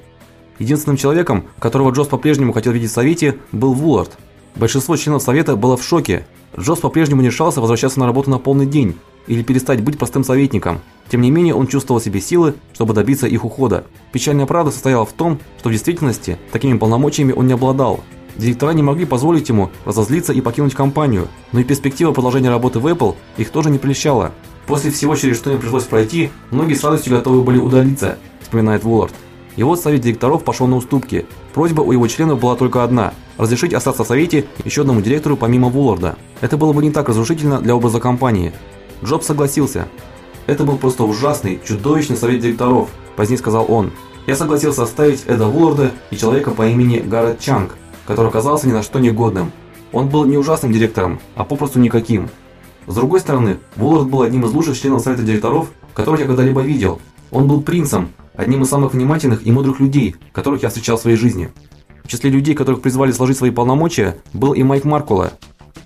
Единственным человеком, которого Джос по-прежнему хотел видеть в совете, был Вулард. Большинство членов совета было в шоке. Джос по-прежнему не решался возвращаться на работу на полный день или перестать быть простым советником. Тем не менее, он чувствовал себе силы, чтобы добиться их ухода. Печальная правда состояла в том, что в действительности такими полномочиями он не обладал. Директора не могли позволить ему разозлиться и покинуть компанию, но и перспектива продолжения работы в Apple их тоже не прельщала. После всего, через что им пришлось пройти, многие с радостью готовы были удалиться, вспоминает Вулард. И вот совет директоров пошел на уступки. Просьба у его членов была только одна разрешить остаться в совете еще одному директору помимо Вулларда. Это было бы не так разрушительно для образа компании. Джобс согласился. Это был просто ужасный, чудовищный совет директоров, позднее сказал он. Я согласился оставить Эда Вулларда и человека по имени Гаррет Чанг, который оказался ни на что негодным. Он был не ужасным директором, а попросту никаким. С другой стороны, Вуллард был одним из лучших членов совета директоров, которых я когда-либо видел. Он был принцем, одним из самых внимательных и мудрых людей, которых я встречал в своей жизни. В числе людей, которых призвали сложить свои полномочия, был и Майк Маркула.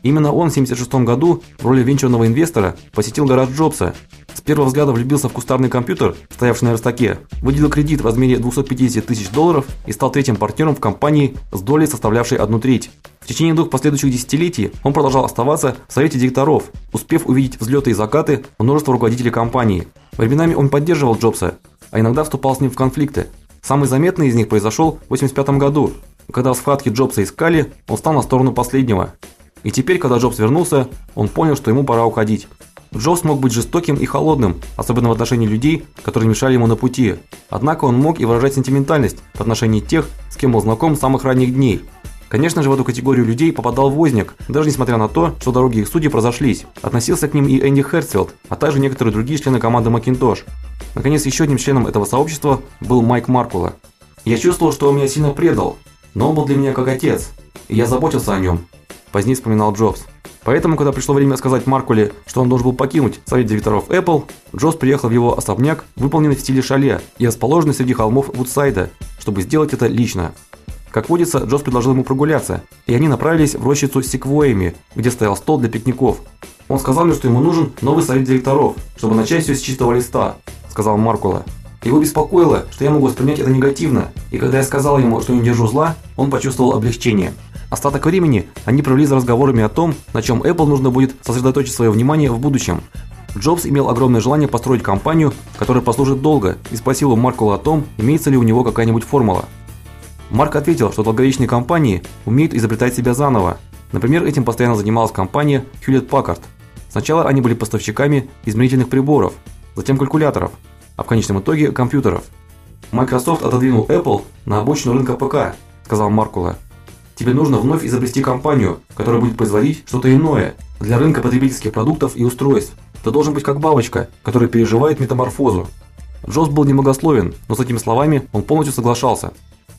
Именно он в 76 году в роли венчурного инвестора посетил гараж Джобса. С первого взгляда влюбился в кустарный компьютер, стоявший на верстаке, выделил кредит в размере 250 тысяч долларов и стал третьим партнером в компании с долей, составлявшей одну треть. В течение двух последующих десятилетий он продолжал оставаться в совете директоров, успев увидеть взлеты и закаты множества руководителей компании. Временами он поддерживал Джобса, а иногда вступал с ним в конфликты. Самый заметный из них произошел в 85 году, когда в схватке Джобса искали, он стал на сторону последнего. И теперь, когда Джобс вернулся, он понял, что ему пора уходить. Джобс мог быть жестоким и холодным, особенно в отношении людей, которые мешали ему на пути. Однако он мог и выражать сентиментальность в отношении тех, с кем был знаком с самых ранних дней. Конечно же, в эту категорию людей попадал Возник, даже несмотря на то, что дороги их судей разошлись. Относился к ним и Энди Херцфилд, а также некоторые другие члены команды Macintosh. Наконец, еще одним членом этого сообщества был Майк Маркула. Я чувствовал, что он меня сильно предал, но он был для меня как отец, и я заботился о нем. Позднее вспоминал Джобс. Поэтому, когда пришло время сказать Маркуле, что он должен был покинуть совет директоров Apple, Джобс приехал в его особняк, выполненный в стиле шале и расположенный среди холмов Вудсайда, чтобы сделать это лично. Как водится, Джос предложил ему прогуляться, и они направились в рощицу с секвоями, где стоял стол для пикников. Он сказал мне, что ему нужен новый совет директоров, чтобы начать все с чистого листа, сказал Маркула. Его беспокоило, что я могу воспринять это негативно, и когда я сказал ему, что не держу зла, он почувствовал облегчение. Остаток времени они провели за разговорами о том, на чем Apple нужно будет сосредоточить свое внимание в будущем. Джобс имел огромное желание построить компанию, которая послужит долго, и спросил у Маркула о том, имеется ли у него какая-нибудь формула. Марк ответил, что долговечные компании умеют изобретать себя заново. Например, этим постоянно занималась компания Hewlett Packard. Сначала они были поставщиками измерительных приборов, затем калькуляторов, а в конечном итоге компьютеров. Microsoft отодвинул Apple на обочину рынка ПК, сказал Маркула. Тебе нужно вновь изобрести компанию, которая будет производить что-то иное для рынка потребительских продуктов и устройств. Ты должен быть как бабочка, которая переживает метаморфозу. Джобс был немногословен, но с этими словами он полностью соглашался.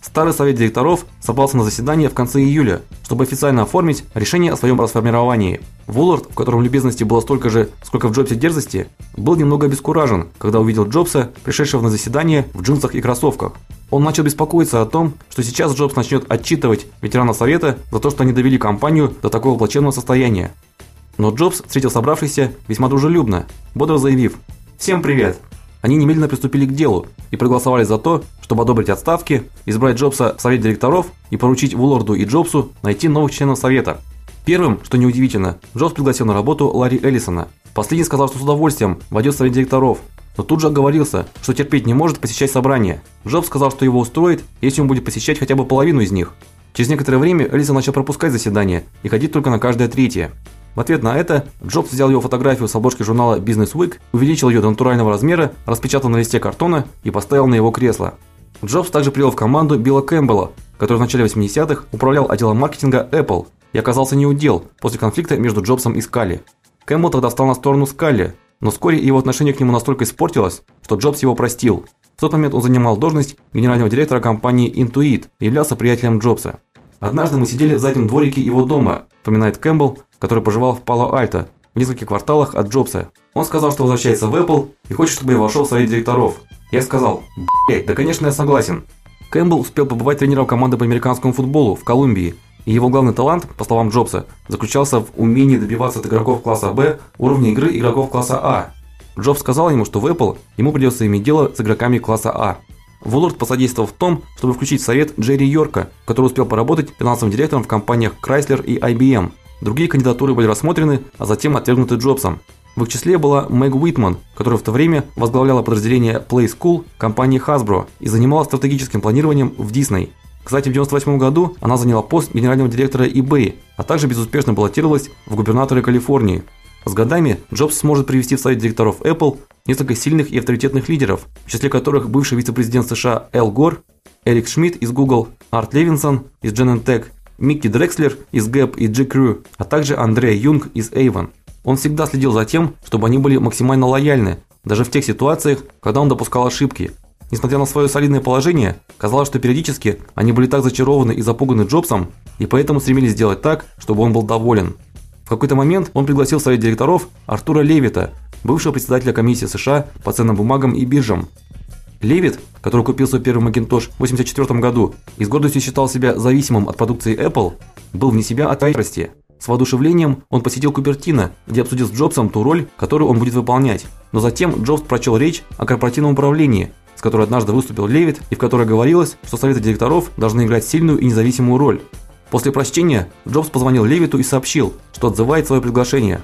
Старый совет директоров собрался на заседание в конце июля, чтобы официально оформить решение о своем расформировании. Вуллард, в котором любезности было столько же, сколько в Джобсе дерзости, был немного обескуражен, когда увидел Джобса, пришедшего на заседание в джинсах и кроссовках. Он начал беспокоиться о том, что сейчас Джобс начнет отчитывать ветеранов совета за то, что они довели компанию до такого плачевного состояния. Но Джобс встретил собравшихся весьма дружелюбно, бодро заявив: "Всем привет. Они немедленно приступили к делу и проголосовали за то, чтобы одобрить отставки, избрать Джобса в совет директоров и поручить Вулларду и Джобсу найти новых членов совета. Первым, что неудивительно, Джобс пригласил на работу Ларри Эллисона. Последний сказал, что с удовольствием войдет в совет директоров, но тут же оговорился, что терпеть не может посещать собрания. Джобс сказал, что его устроит, если он будет посещать хотя бы половину из них. Через некоторое время Эллисон начал пропускать заседания и ходить только на каждое третье. В ответ на это Джобс взял его фотографию с обложки журнала Business Week, увеличил ее до натурального размера, распечатал на листе картона и поставил на его кресло. Джобс также привел в команду Билла Кэмпбелла, который в начале 80-х управлял отделом маркетинга Apple и оказался неудел после конфликта между Джобсом и Скалли. Кэмпбелл тогда встал на сторону Скалли, но вскоре его отношение к нему настолько испортилось, что Джобс его простил. В тот момент он занимал должность генерального директора компании Intuit являлся приятелем Джобса. Однажды мы сидели в заднем дворике его дома, вспоминает Кэмпбелл, который проживал в Пало-Альто, в нескольких кварталах от Джобса. Он сказал, что возвращается в Apple и хочет, чтобы я вошел в совет директоров. Я сказал: "Блядь, да, конечно, я согласен". Кэмпбелл успел побывать тренером команды по американскому футболу в Колумбии, и его главный талант, по словам Джобса, заключался в умении добиваться от игроков класса Б уровня игры игроков класса А. Джобс сказал ему, что в Apple ему придется иметь дело с игроками класса А. Вуллард посодействовал в том, чтобы включить совет Джерри Йорка, который успел поработать финансовым директором в компаниях Chrysler и IBM. Другие кандидатуры были рассмотрены, а затем отвергнуты Джобсом. В их числе была Мэг Уитман, которая в то время возглавляла подразделение Play School компании Hasbro и занималась стратегическим планированием в Disney. Кстати, в 98 году она заняла пост генерального директора eBay, а также безуспешно баллотировалась в губернаторы Калифорнии. С годами Джобс сможет привести в совет директоров Apple несколько сильных и авторитетных лидеров, в числе которых бывший вице-президент США Эл Гор, Эрик Шмидт из Google, Арт Левинсон из Genentech, Микки Дрекслер из Gap и G-Crew, а также Андрей Юнг из Avon. Он всегда следил за тем, чтобы они были максимально лояльны, даже в тех ситуациях, когда он допускал ошибки. Несмотря на свое солидное положение, казалось, что периодически они были так зачарованы и запуганы Джобсом, и поэтому стремились сделать так, чтобы он был доволен. В какой-то момент он пригласил в совет директоров Артура Левита, бывшего председателя комиссии США по ценным бумагам и биржам. Левит, который купил свой первый Macintosh в 84 году и с гордостью считал себя зависимым от продукции Apple, был вне себя от ярости. С воодушевлением он посетил Купертино, где обсудил с Джобсом ту роль, которую он будет выполнять. Но затем Джобс прочел речь о корпоративном управлении, которой однажды выступил Левит, и в которой говорилось, что советы директоров должны играть сильную и независимую роль. После прочтения Джобс позвонил Левиту и сообщил, что отзывает свое приглашение.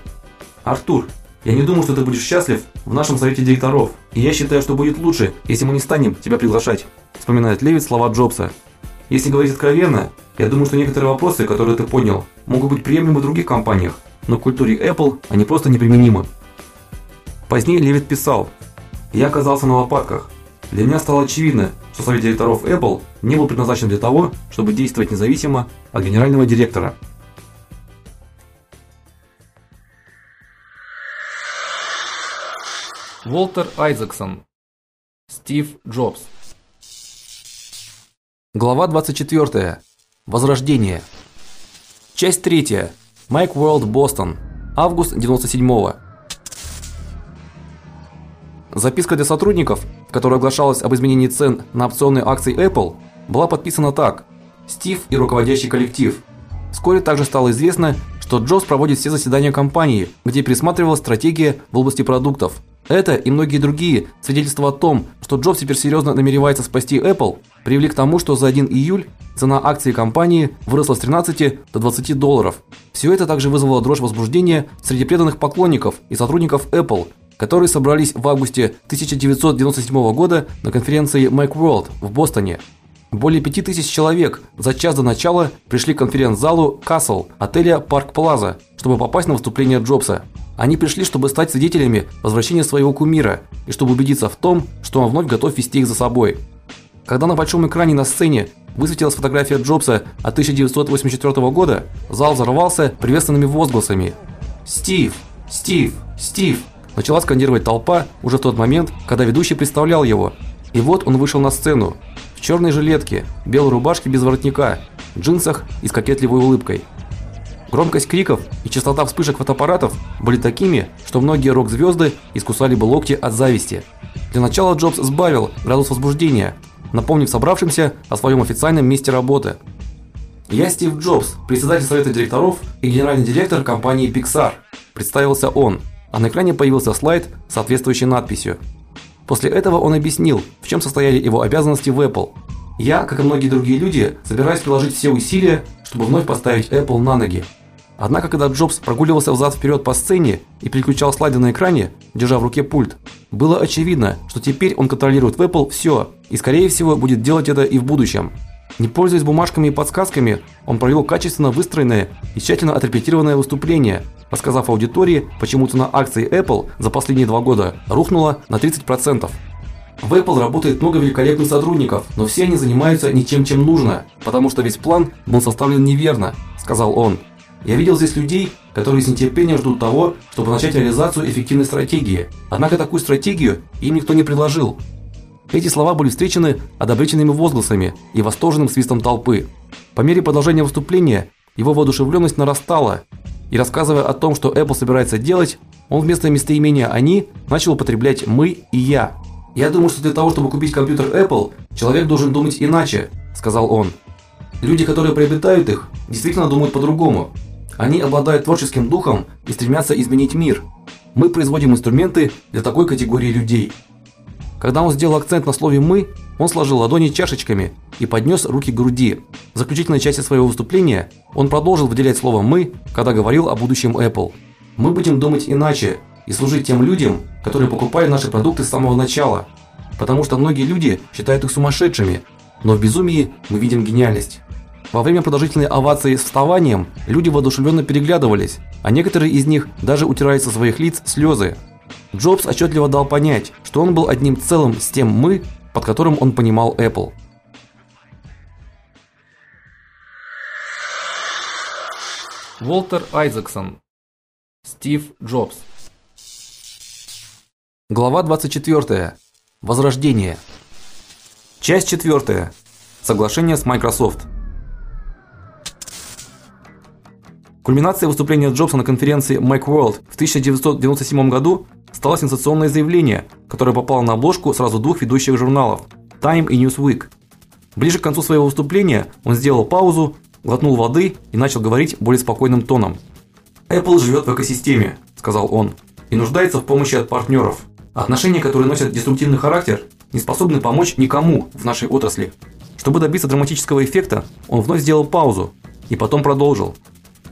Артур, я не думаю, что ты будешь счастлив в нашем совете директоров, и я считаю, что будет лучше, если мы не станем тебя приглашать. Вспоминает Левит слова Джобса. Если говорить откровенно, я думаю, что некоторые вопросы, которые ты поднял, могут быть приемлемы в других компаниях, но в культуре Apple они просто неприменимы. Позднее Левит писал: "Я оказался на лопатках. Для меня стало очевидно, что совет директоров Apple не был предназначен для того, чтобы действовать независимо от генерального директора. Волтер Айзексон. Стив Джобс. Глава 24. Возрождение. Часть 3. Майк World Бостон. Август 97-го. Записка для сотрудников, в которой оглашалось об изменении цен на опционные акции Apple, была подписана так: Стив и руководящий коллектив. Вскоре также стало известно, что Джобс проводит все заседания компании, где пересматривалась стратегия в области продуктов. Это и многие другие свидетельства о том, что Джобс теперь серьезно намеревается спасти Apple, привели к тому, что за 1 июль цена акций компании выросла с 13 до 20 долларов. Все это также вызвало дрожь возбуждения среди преданных поклонников и сотрудников Apple, которые собрались в августе 1997 года на конференции Macworld в Бостоне. Более 5000 человек за час до начала пришли к конференц-залу Castle отеля Park Plaza, чтобы попасть на выступление Джобса. Они пришли, чтобы стать свидетелями возвращения своего кумира и чтобы убедиться в том, что он вновь готов вести их за собой. Когда на большом экране на сцене высветилась фотография Джобса от 1984 года, зал взорвался приветственными возгласами. "Стив! Стив! Стив!" Начала скандировать толпа уже в тот момент, когда ведущий представлял его. И вот он вышел на сцену в черной жилетке, белой рубашке без воротника, джинсах и с кокетливой улыбкой. Громкость криков и частота вспышек фотоаппаратов были такими, что многие рок-звезды искусали бы локти от зависти. Для начала Джобс сбавил градус возбуждения, напомнив собравшимся о своем официальном месте работы. Я Стив Джобс, председатель совета директоров и генеральный директор компании Pixar, представился он, а на экране появился слайд с соответствующей надписью. После этого он объяснил, в чем состояли его обязанности в Apple. Я, как и многие другие люди, собираюсь приложить все усилия, чтобы вновь поставить Apple на ноги. Однако, когда Джобс прогуливался взад вперед по сцене и переключал слайды на экране, держа в руке пульт, было очевидно, что теперь он контролирует в Apple все и скорее всего будет делать это и в будущем. Не пользуясь бумажками и подсказками, он провел качественно выстроенное и тщательно отрепетированное выступление, рассказав аудитории, почему цена акций Apple за последние два года рухнула на 30%. В Apple работает много великолепных сотрудников, но все они занимаются не тем, чем нужно, потому что весь план был составлен неверно, сказал он. Я видел здесь людей, которые с нетерпением ждут того, чтобы начать реализацию эффективной стратегии. Однако такую стратегию им никто не предложил. Эти слова были встречены одобрительными возгласами и восторженным свистом толпы. По мере продолжения выступления его воодушевленность нарастала, и рассказывая о том, что Apple собирается делать, он вместо местоимения они начал употреблять мы и я. Я думаю, что для того, чтобы купить компьютер Apple, человек должен думать иначе, сказал он. Люди, которые приобретают их, действительно думают по-другому. Они обладают творческим духом и стремятся изменить мир. Мы производим инструменты для такой категории людей. Когда он сделал акцент на слове мы, он сложил ладони чашечками и поднес руки к груди. В заключительной части своего выступления он продолжил выделять слово мы, когда говорил о будущем Apple. Мы будем думать иначе и служить тем людям, которые покупают наши продукты с самого начала, потому что многие люди считают их сумасшедшими, но в безумии мы видим гениальность. Во время продолжительной овации с вставанием люди воодушевленно переглядывались, а некоторые из них даже утирали со своих лиц слезы. Джобс отчетливо дал понять, что он был одним целым с тем мы, под которым он понимал Apple. Волтер Айзексон. Стив Джобс. Глава 24. Возрождение. Часть 4. Соглашение с Microsoft. Кульминацией выступления Джобса на конференции Macworld в 1997 году стало сенсационное заявление, которое попало на обложку сразу двух ведущих журналов Time и Newsweek. Ближе к концу своего выступления он сделал паузу, глотнул воды и начал говорить более спокойным тоном. Apple живет в экосистеме, сказал он, и нуждается в помощи от партнеров. Отношения, которые носят деструктивный характер, не способны помочь никому в нашей отрасли. Чтобы добиться драматического эффекта, он вновь сделал паузу и потом продолжил.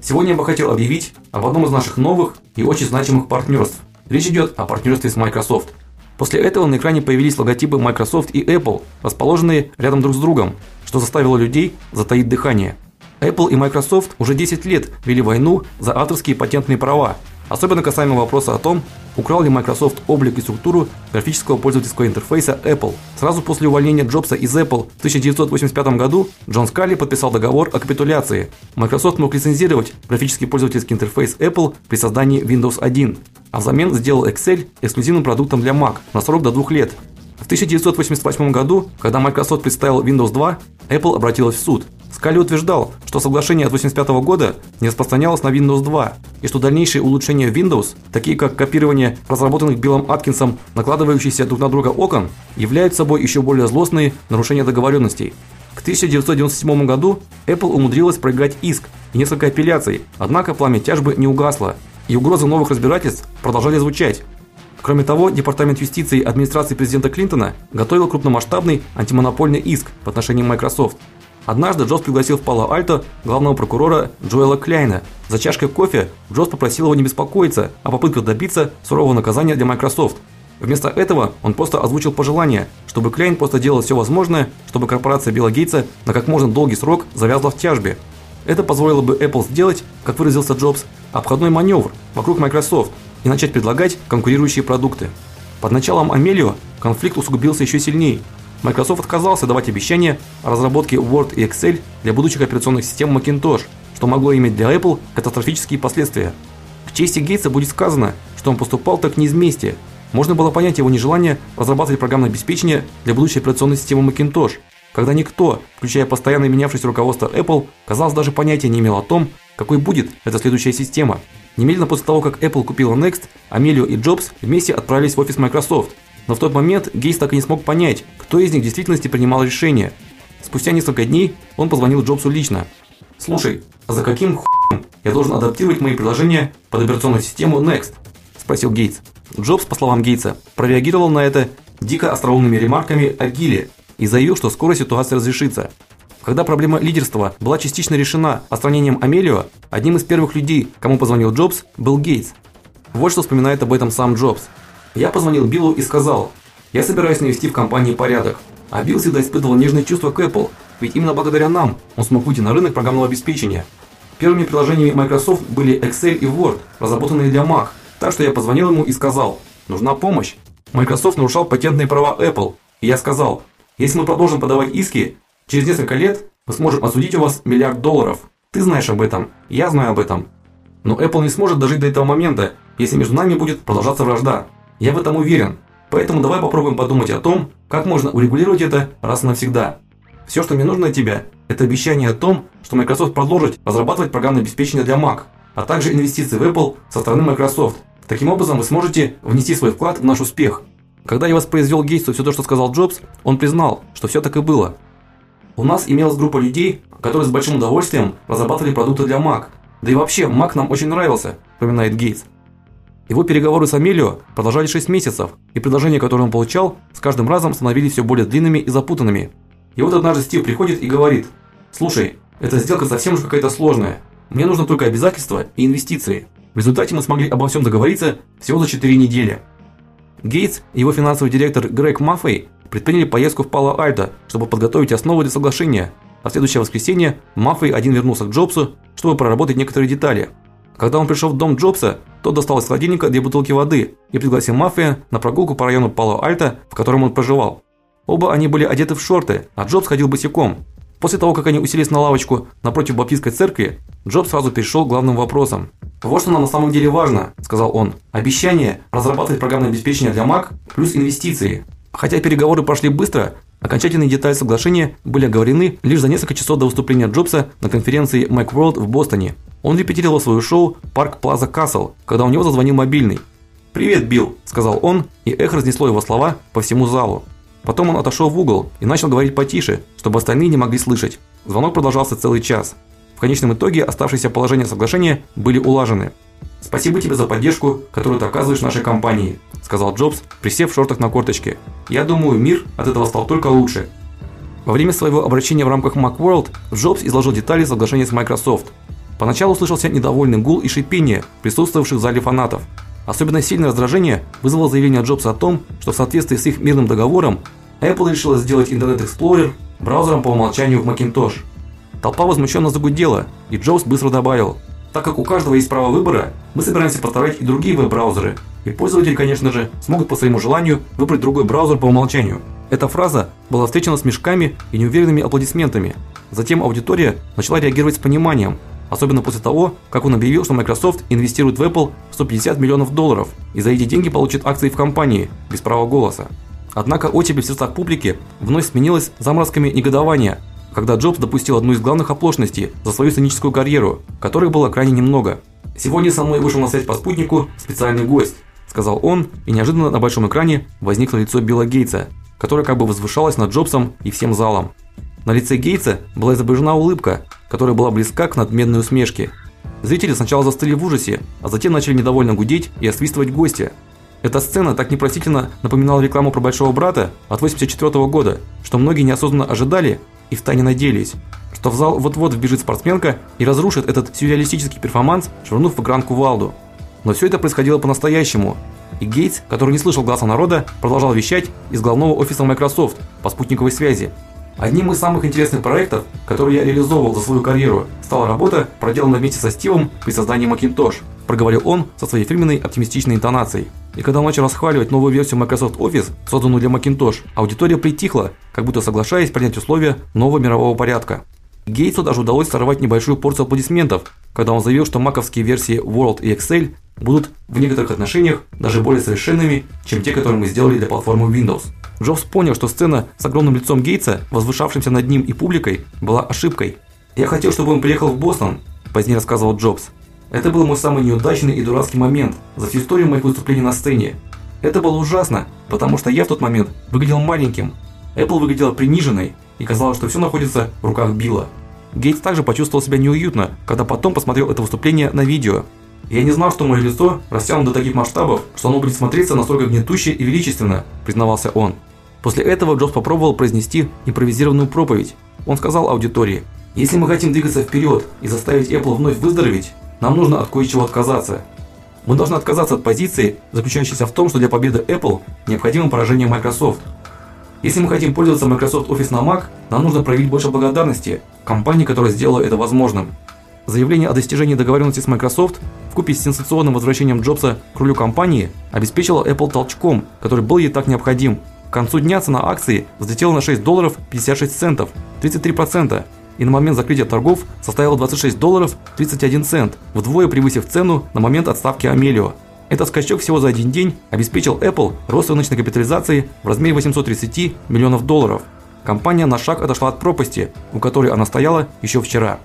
Сегодня я бы хотел объявить об одном из наших новых и очень значимых партнерств. Речь идет о партнерстве с Microsoft. После этого на экране появились логотипы Microsoft и Apple, расположенные рядом друг с другом, что заставило людей затаить дыхание. Apple и Microsoft уже 10 лет вели войну за авторские патентные права, особенно касаемо вопроса о том, украл ли Microsoft облик и структуру графического пользовательского интерфейса Apple. Сразу после увольнения Джобса из Apple в 1985 году Джон Скалли подписал договор о капитуляции. Microsoft мог лицензировать графический пользовательский интерфейс Apple при создании Windows 1, а взамен сделал Excel эксклюзивным продуктом для Mac на срок до двух лет. В 1988 году, когда Microsoft представил Windows 2, Apple обратилась в суд. Скали утверждал, что соглашение от 1985 года не распространялось на Windows 2, и что дальнейшие улучшения Windows, такие как копирование разработанных Биллом Аткинсом накладывающихся друг на друга окон, являются собой еще более злостные нарушения договоренностей. К 1997 году Apple умудрилась проиграть иск и несколько апелляций, однако пламя тяжбы не угасло, и угрозы новых разбирательств продолжали звучать. Кроме того, Департамент юстиции администрации президента Клинтона готовил крупномасштабный антимонопольный иск по отношению к Microsoft. Однажды Джобс пригласил в Пало-Альто главного прокурора Джоэла Кляйна. За чашкой кофе Джобс попросил его не беспокоиться о попытках добиться сурового наказания для Microsoft. Вместо этого он просто озвучил пожелание, чтобы Кляйн просто делал все возможное, чтобы корпорация Билла Гейтса на как можно долгий срок завязла в тяжбе. Это позволило бы Apple сделать, как выразился Джобс, обходной маневр вокруг Microsoft и начать предлагать конкурирующие продукты. Под началом Амелио конфликт усугубился еще сильнее. Microsoft отказался давать обещания о разработке Word и Excel для будущих операционных систем Macintosh, что могло иметь для Apple катастрофические последствия. К чести Гейтса будет сказано, что он поступал так не из мести. Можно было понять его нежелание разрабатывать программное обеспечение для будущей операционной системы Macintosh, когда никто, включая постоянно менявшееся руководство Apple, казалось даже понятия не имел о том, какой будет эта следующая система. Немедленно после того, как Apple купила Next, Амелио и Джобс вместе отправились в офис Microsoft. Но в тот момент Гейтс так и не смог понять, кто из них в действительности принимал решение. Спустя несколько дней он позвонил Джобсу лично. "Слушай, а за каким хуем я должен адаптировать мои приложения под операционную систему Next?" спросил Гейтс. Джобс, по словам Гейтса, прореагировал на это дико остроумными ремарками о Гилле и заявил, что скоро ситуация разрешится. Когда проблема лидерства была частично решена отстранением Амелио, одним из первых людей, кому позвонил Джобс, был Гейтс. Вот что вспоминает об этом сам Джобс. Я позвонил Биллу и сказал: "Я собираюсь навести в компании порядок". А Билл всегда испытывал нежные чувства к Apple, ведь именно благодаря нам он смог выйти на рынок программного обеспечения. Первыми приложениями Microsoft были Excel и Word, разработанные для Mac. Так что я позвонил ему и сказал: "Нужна помощь". Microsoft нарушал патентные права Apple, и я сказал: "Если мы продолжим подавать иски, Через несколько лет мы сможем осудить у вас миллиард долларов. Ты знаешь об этом, я знаю об этом. Но Apple не сможет дожить до этого момента, если между нами будет продолжаться вражда. Я в этом уверен. Поэтому давай попробуем подумать о том, как можно урегулировать это раз и навсегда. Все, что мне нужно от тебя, это обещание о том, что Microsoft продолжит разрабатывать программное обеспечение для Mac, а также инвестиции в Apple со стороны Microsoft. Таким образом, вы сможете внести свой вклад в наш успех. Когда я воспроизвел Гейтсу все то, что сказал Джобс, он признал, что все так и было. У нас имелась группа людей, которые с большим удовольствием разрабатывали продукты для Mac. Да и вообще, Mac нам очень нравился, вспоминает Гейтс. Его переговоры с Амелио продолжались 6 месяцев, и предложения, которые он получал, с каждым разом становились все более длинными и запутанными. И вот однажды Стив приходит и говорит: "Слушай, эта сделка совсем уж какая-то сложная. Мне нужно только обязательства и инвестиции". В результате мы смогли обо всем договориться всего за 4 недели. Гейтс и его финансовый директор Грег Маффей предприняли поездку в Пало-Альто, чтобы подготовить основу для соглашения. А в следующее воскресенье Маффей один вернулся к Джобсу, чтобы проработать некоторые детали. Когда он пришел в дом Джобса, тот достал из холодильника две бутылки воды и пригласил Маффия на прогулку по району Пало-Альто, в котором он проживал. Оба они были одеты в шорты, а Джобс ходил босиком. После того, как они уселись на лавочку напротив баптистской церкви, Джобс сразу перешел к главным вопросам. Вот что нам на самом деле важно, сказал он. Обещание разрабатывать программное обеспечение для Mac плюс инвестиции. Хотя переговоры прошли быстро, окончательные детали соглашения были оговорены лишь за несколько часов до выступления Джобса на конференции Macworld в Бостоне. Он репетировал свое шоу Park Plaza Castle, когда у него зазвонил мобильный. "Привет, Билл", сказал он, и эхо разнесло его слова по всему залу. Потом он отошел в угол и начал говорить потише, чтобы остальные не могли слышать. Звонок продолжался целый час. В конечном итоге оставшиеся положения соглашения были улажены. Спасибо тебе за поддержку, которую ты оказываешь нашей компании, сказал Джобс, присев в шортах на корточке. Я думаю, мир от этого стал только лучше. Во время своего обращения в рамках Macworld Джобс изложил детали соглашения с Microsoft. Поначалу слышался недовольный гул и шипение присутствовавших в зале фанатов. Особенно сильное раздражение вызвало заявление Джобса о том, что в соответствии с их мирным договором Apple решила сделать Internet Explorer браузером по умолчанию в Macintosh. Толпа возмущенно загудела, и Джобс быстро добавил: так как у каждого есть право выбора, мы собираемся поставить и другие веб-браузеры, и пользователи, конечно же, смогут по своему желанию выбрать другой браузер по умолчанию. Эта фраза была встречена с мешками и неуверенными аплодисментами. Затем аудитория начала реагировать с пониманием, особенно после того, как он объявил, что Microsoft инвестирует в Apple 150 миллионов долларов и за эти деньги получит акции в компании без права голоса. Однако оттепель в сердцах публики вновь сменилась заморозками негодования, когда Джобс допустил одну из главных оплошностей за свою сценическую карьеру, которых было крайне немного. Сегодня со мной вышел на связь по спутнику специальный гость, сказал он, и неожиданно на большом экране возникло лицо Билла Гейтса, которое как бы возвышалось над Джобсом и всем залом. На лице Гейтса была изображена улыбка, которая была близка к надменной усмешке. Зрители сначала застыли в ужасе, а затем начали недовольно гудеть и освистывать гостя. Эта сцена так непростительно напоминала рекламу про большого брата от 84 года, что многие неосознанно ожидали и втайне надеялись, что в зал вот-вот вбежит спортсменка и разрушит этот сюрреалистический перформанс, швырнув в экран кувалду. Но все это происходило по-настоящему. И Гейтс, который не слышал голоса народа, продолжал вещать из главного офиса Microsoft по спутниковой связи. Одним из самых интересных проектов, который я реализовывал за свою карьеру, стала работа, проделанная вместе со Стивом при создании Macintosh, проговорил он со своей фирменной оптимистичной интонацией. И когда он начал расхваливать новую версию Microsoft Office, созданную для Macintosh, аудитория притихла, как будто соглашаясь принять условия нового мирового порядка. Гейтсу даже удалось сорвать небольшую порцию аплодисментов, когда он заявил, что маковские версии Word и Excel будут в некоторых отношениях даже более совершенными, чем те, которые мы сделали для платформы Windows. Джобс понял, что сцена с огромным лицом Гейтса, возвышавшимся над ним и публикой, была ошибкой. Я хотел, чтобы он приехал в Бостон, позднее рассказывал Джобс. Это был мой самый неудачный и дурацкий момент за всю историю моих выступлений на сцене. Это было ужасно, потому что я в тот момент выглядел маленьким. Apple выглядела приниженной, и казалось, что все находится в руках Билла. Гейтс также почувствовал себя неуютно, когда потом посмотрел это выступление на видео. Я не знал, что мое лицо растянуто до таких масштабов, что оно будет смотреться настолько гнетуще и величественно, признавался он. После этого Джобс попробовал произнести импровизированную проповедь. Он сказал аудитории: "Если мы хотим двигаться вперед и заставить Apple вновь выздороветь, нам нужно от кое-чего отказаться. Мы должны отказаться от позиции, заключающейся в том, что для победы Apple необходимо поражение Microsoft. Если мы хотим пользоваться Microsoft Office на Mac, нам нужно проявить больше благодарности компании, которая сделала это возможным. Заявление о достижении договоренности с Microsoft вкупе с сенсационным возвращением Джобса к рулю компании обеспечило Apple толчком, который был ей так необходим. К концу дня цена акции взлетела на 6 долларов 56 центов, 33%, и на момент закрытия торгов составила 26 долларов 31 цент, вдвое превысив цену на момент отставки Амелио. Этот скачок всего за один день обеспечил Apple рост рыночной капитализации в размере 830 миллионов долларов. Компания на шаг отошла от пропасти, у которой она стояла еще вчера.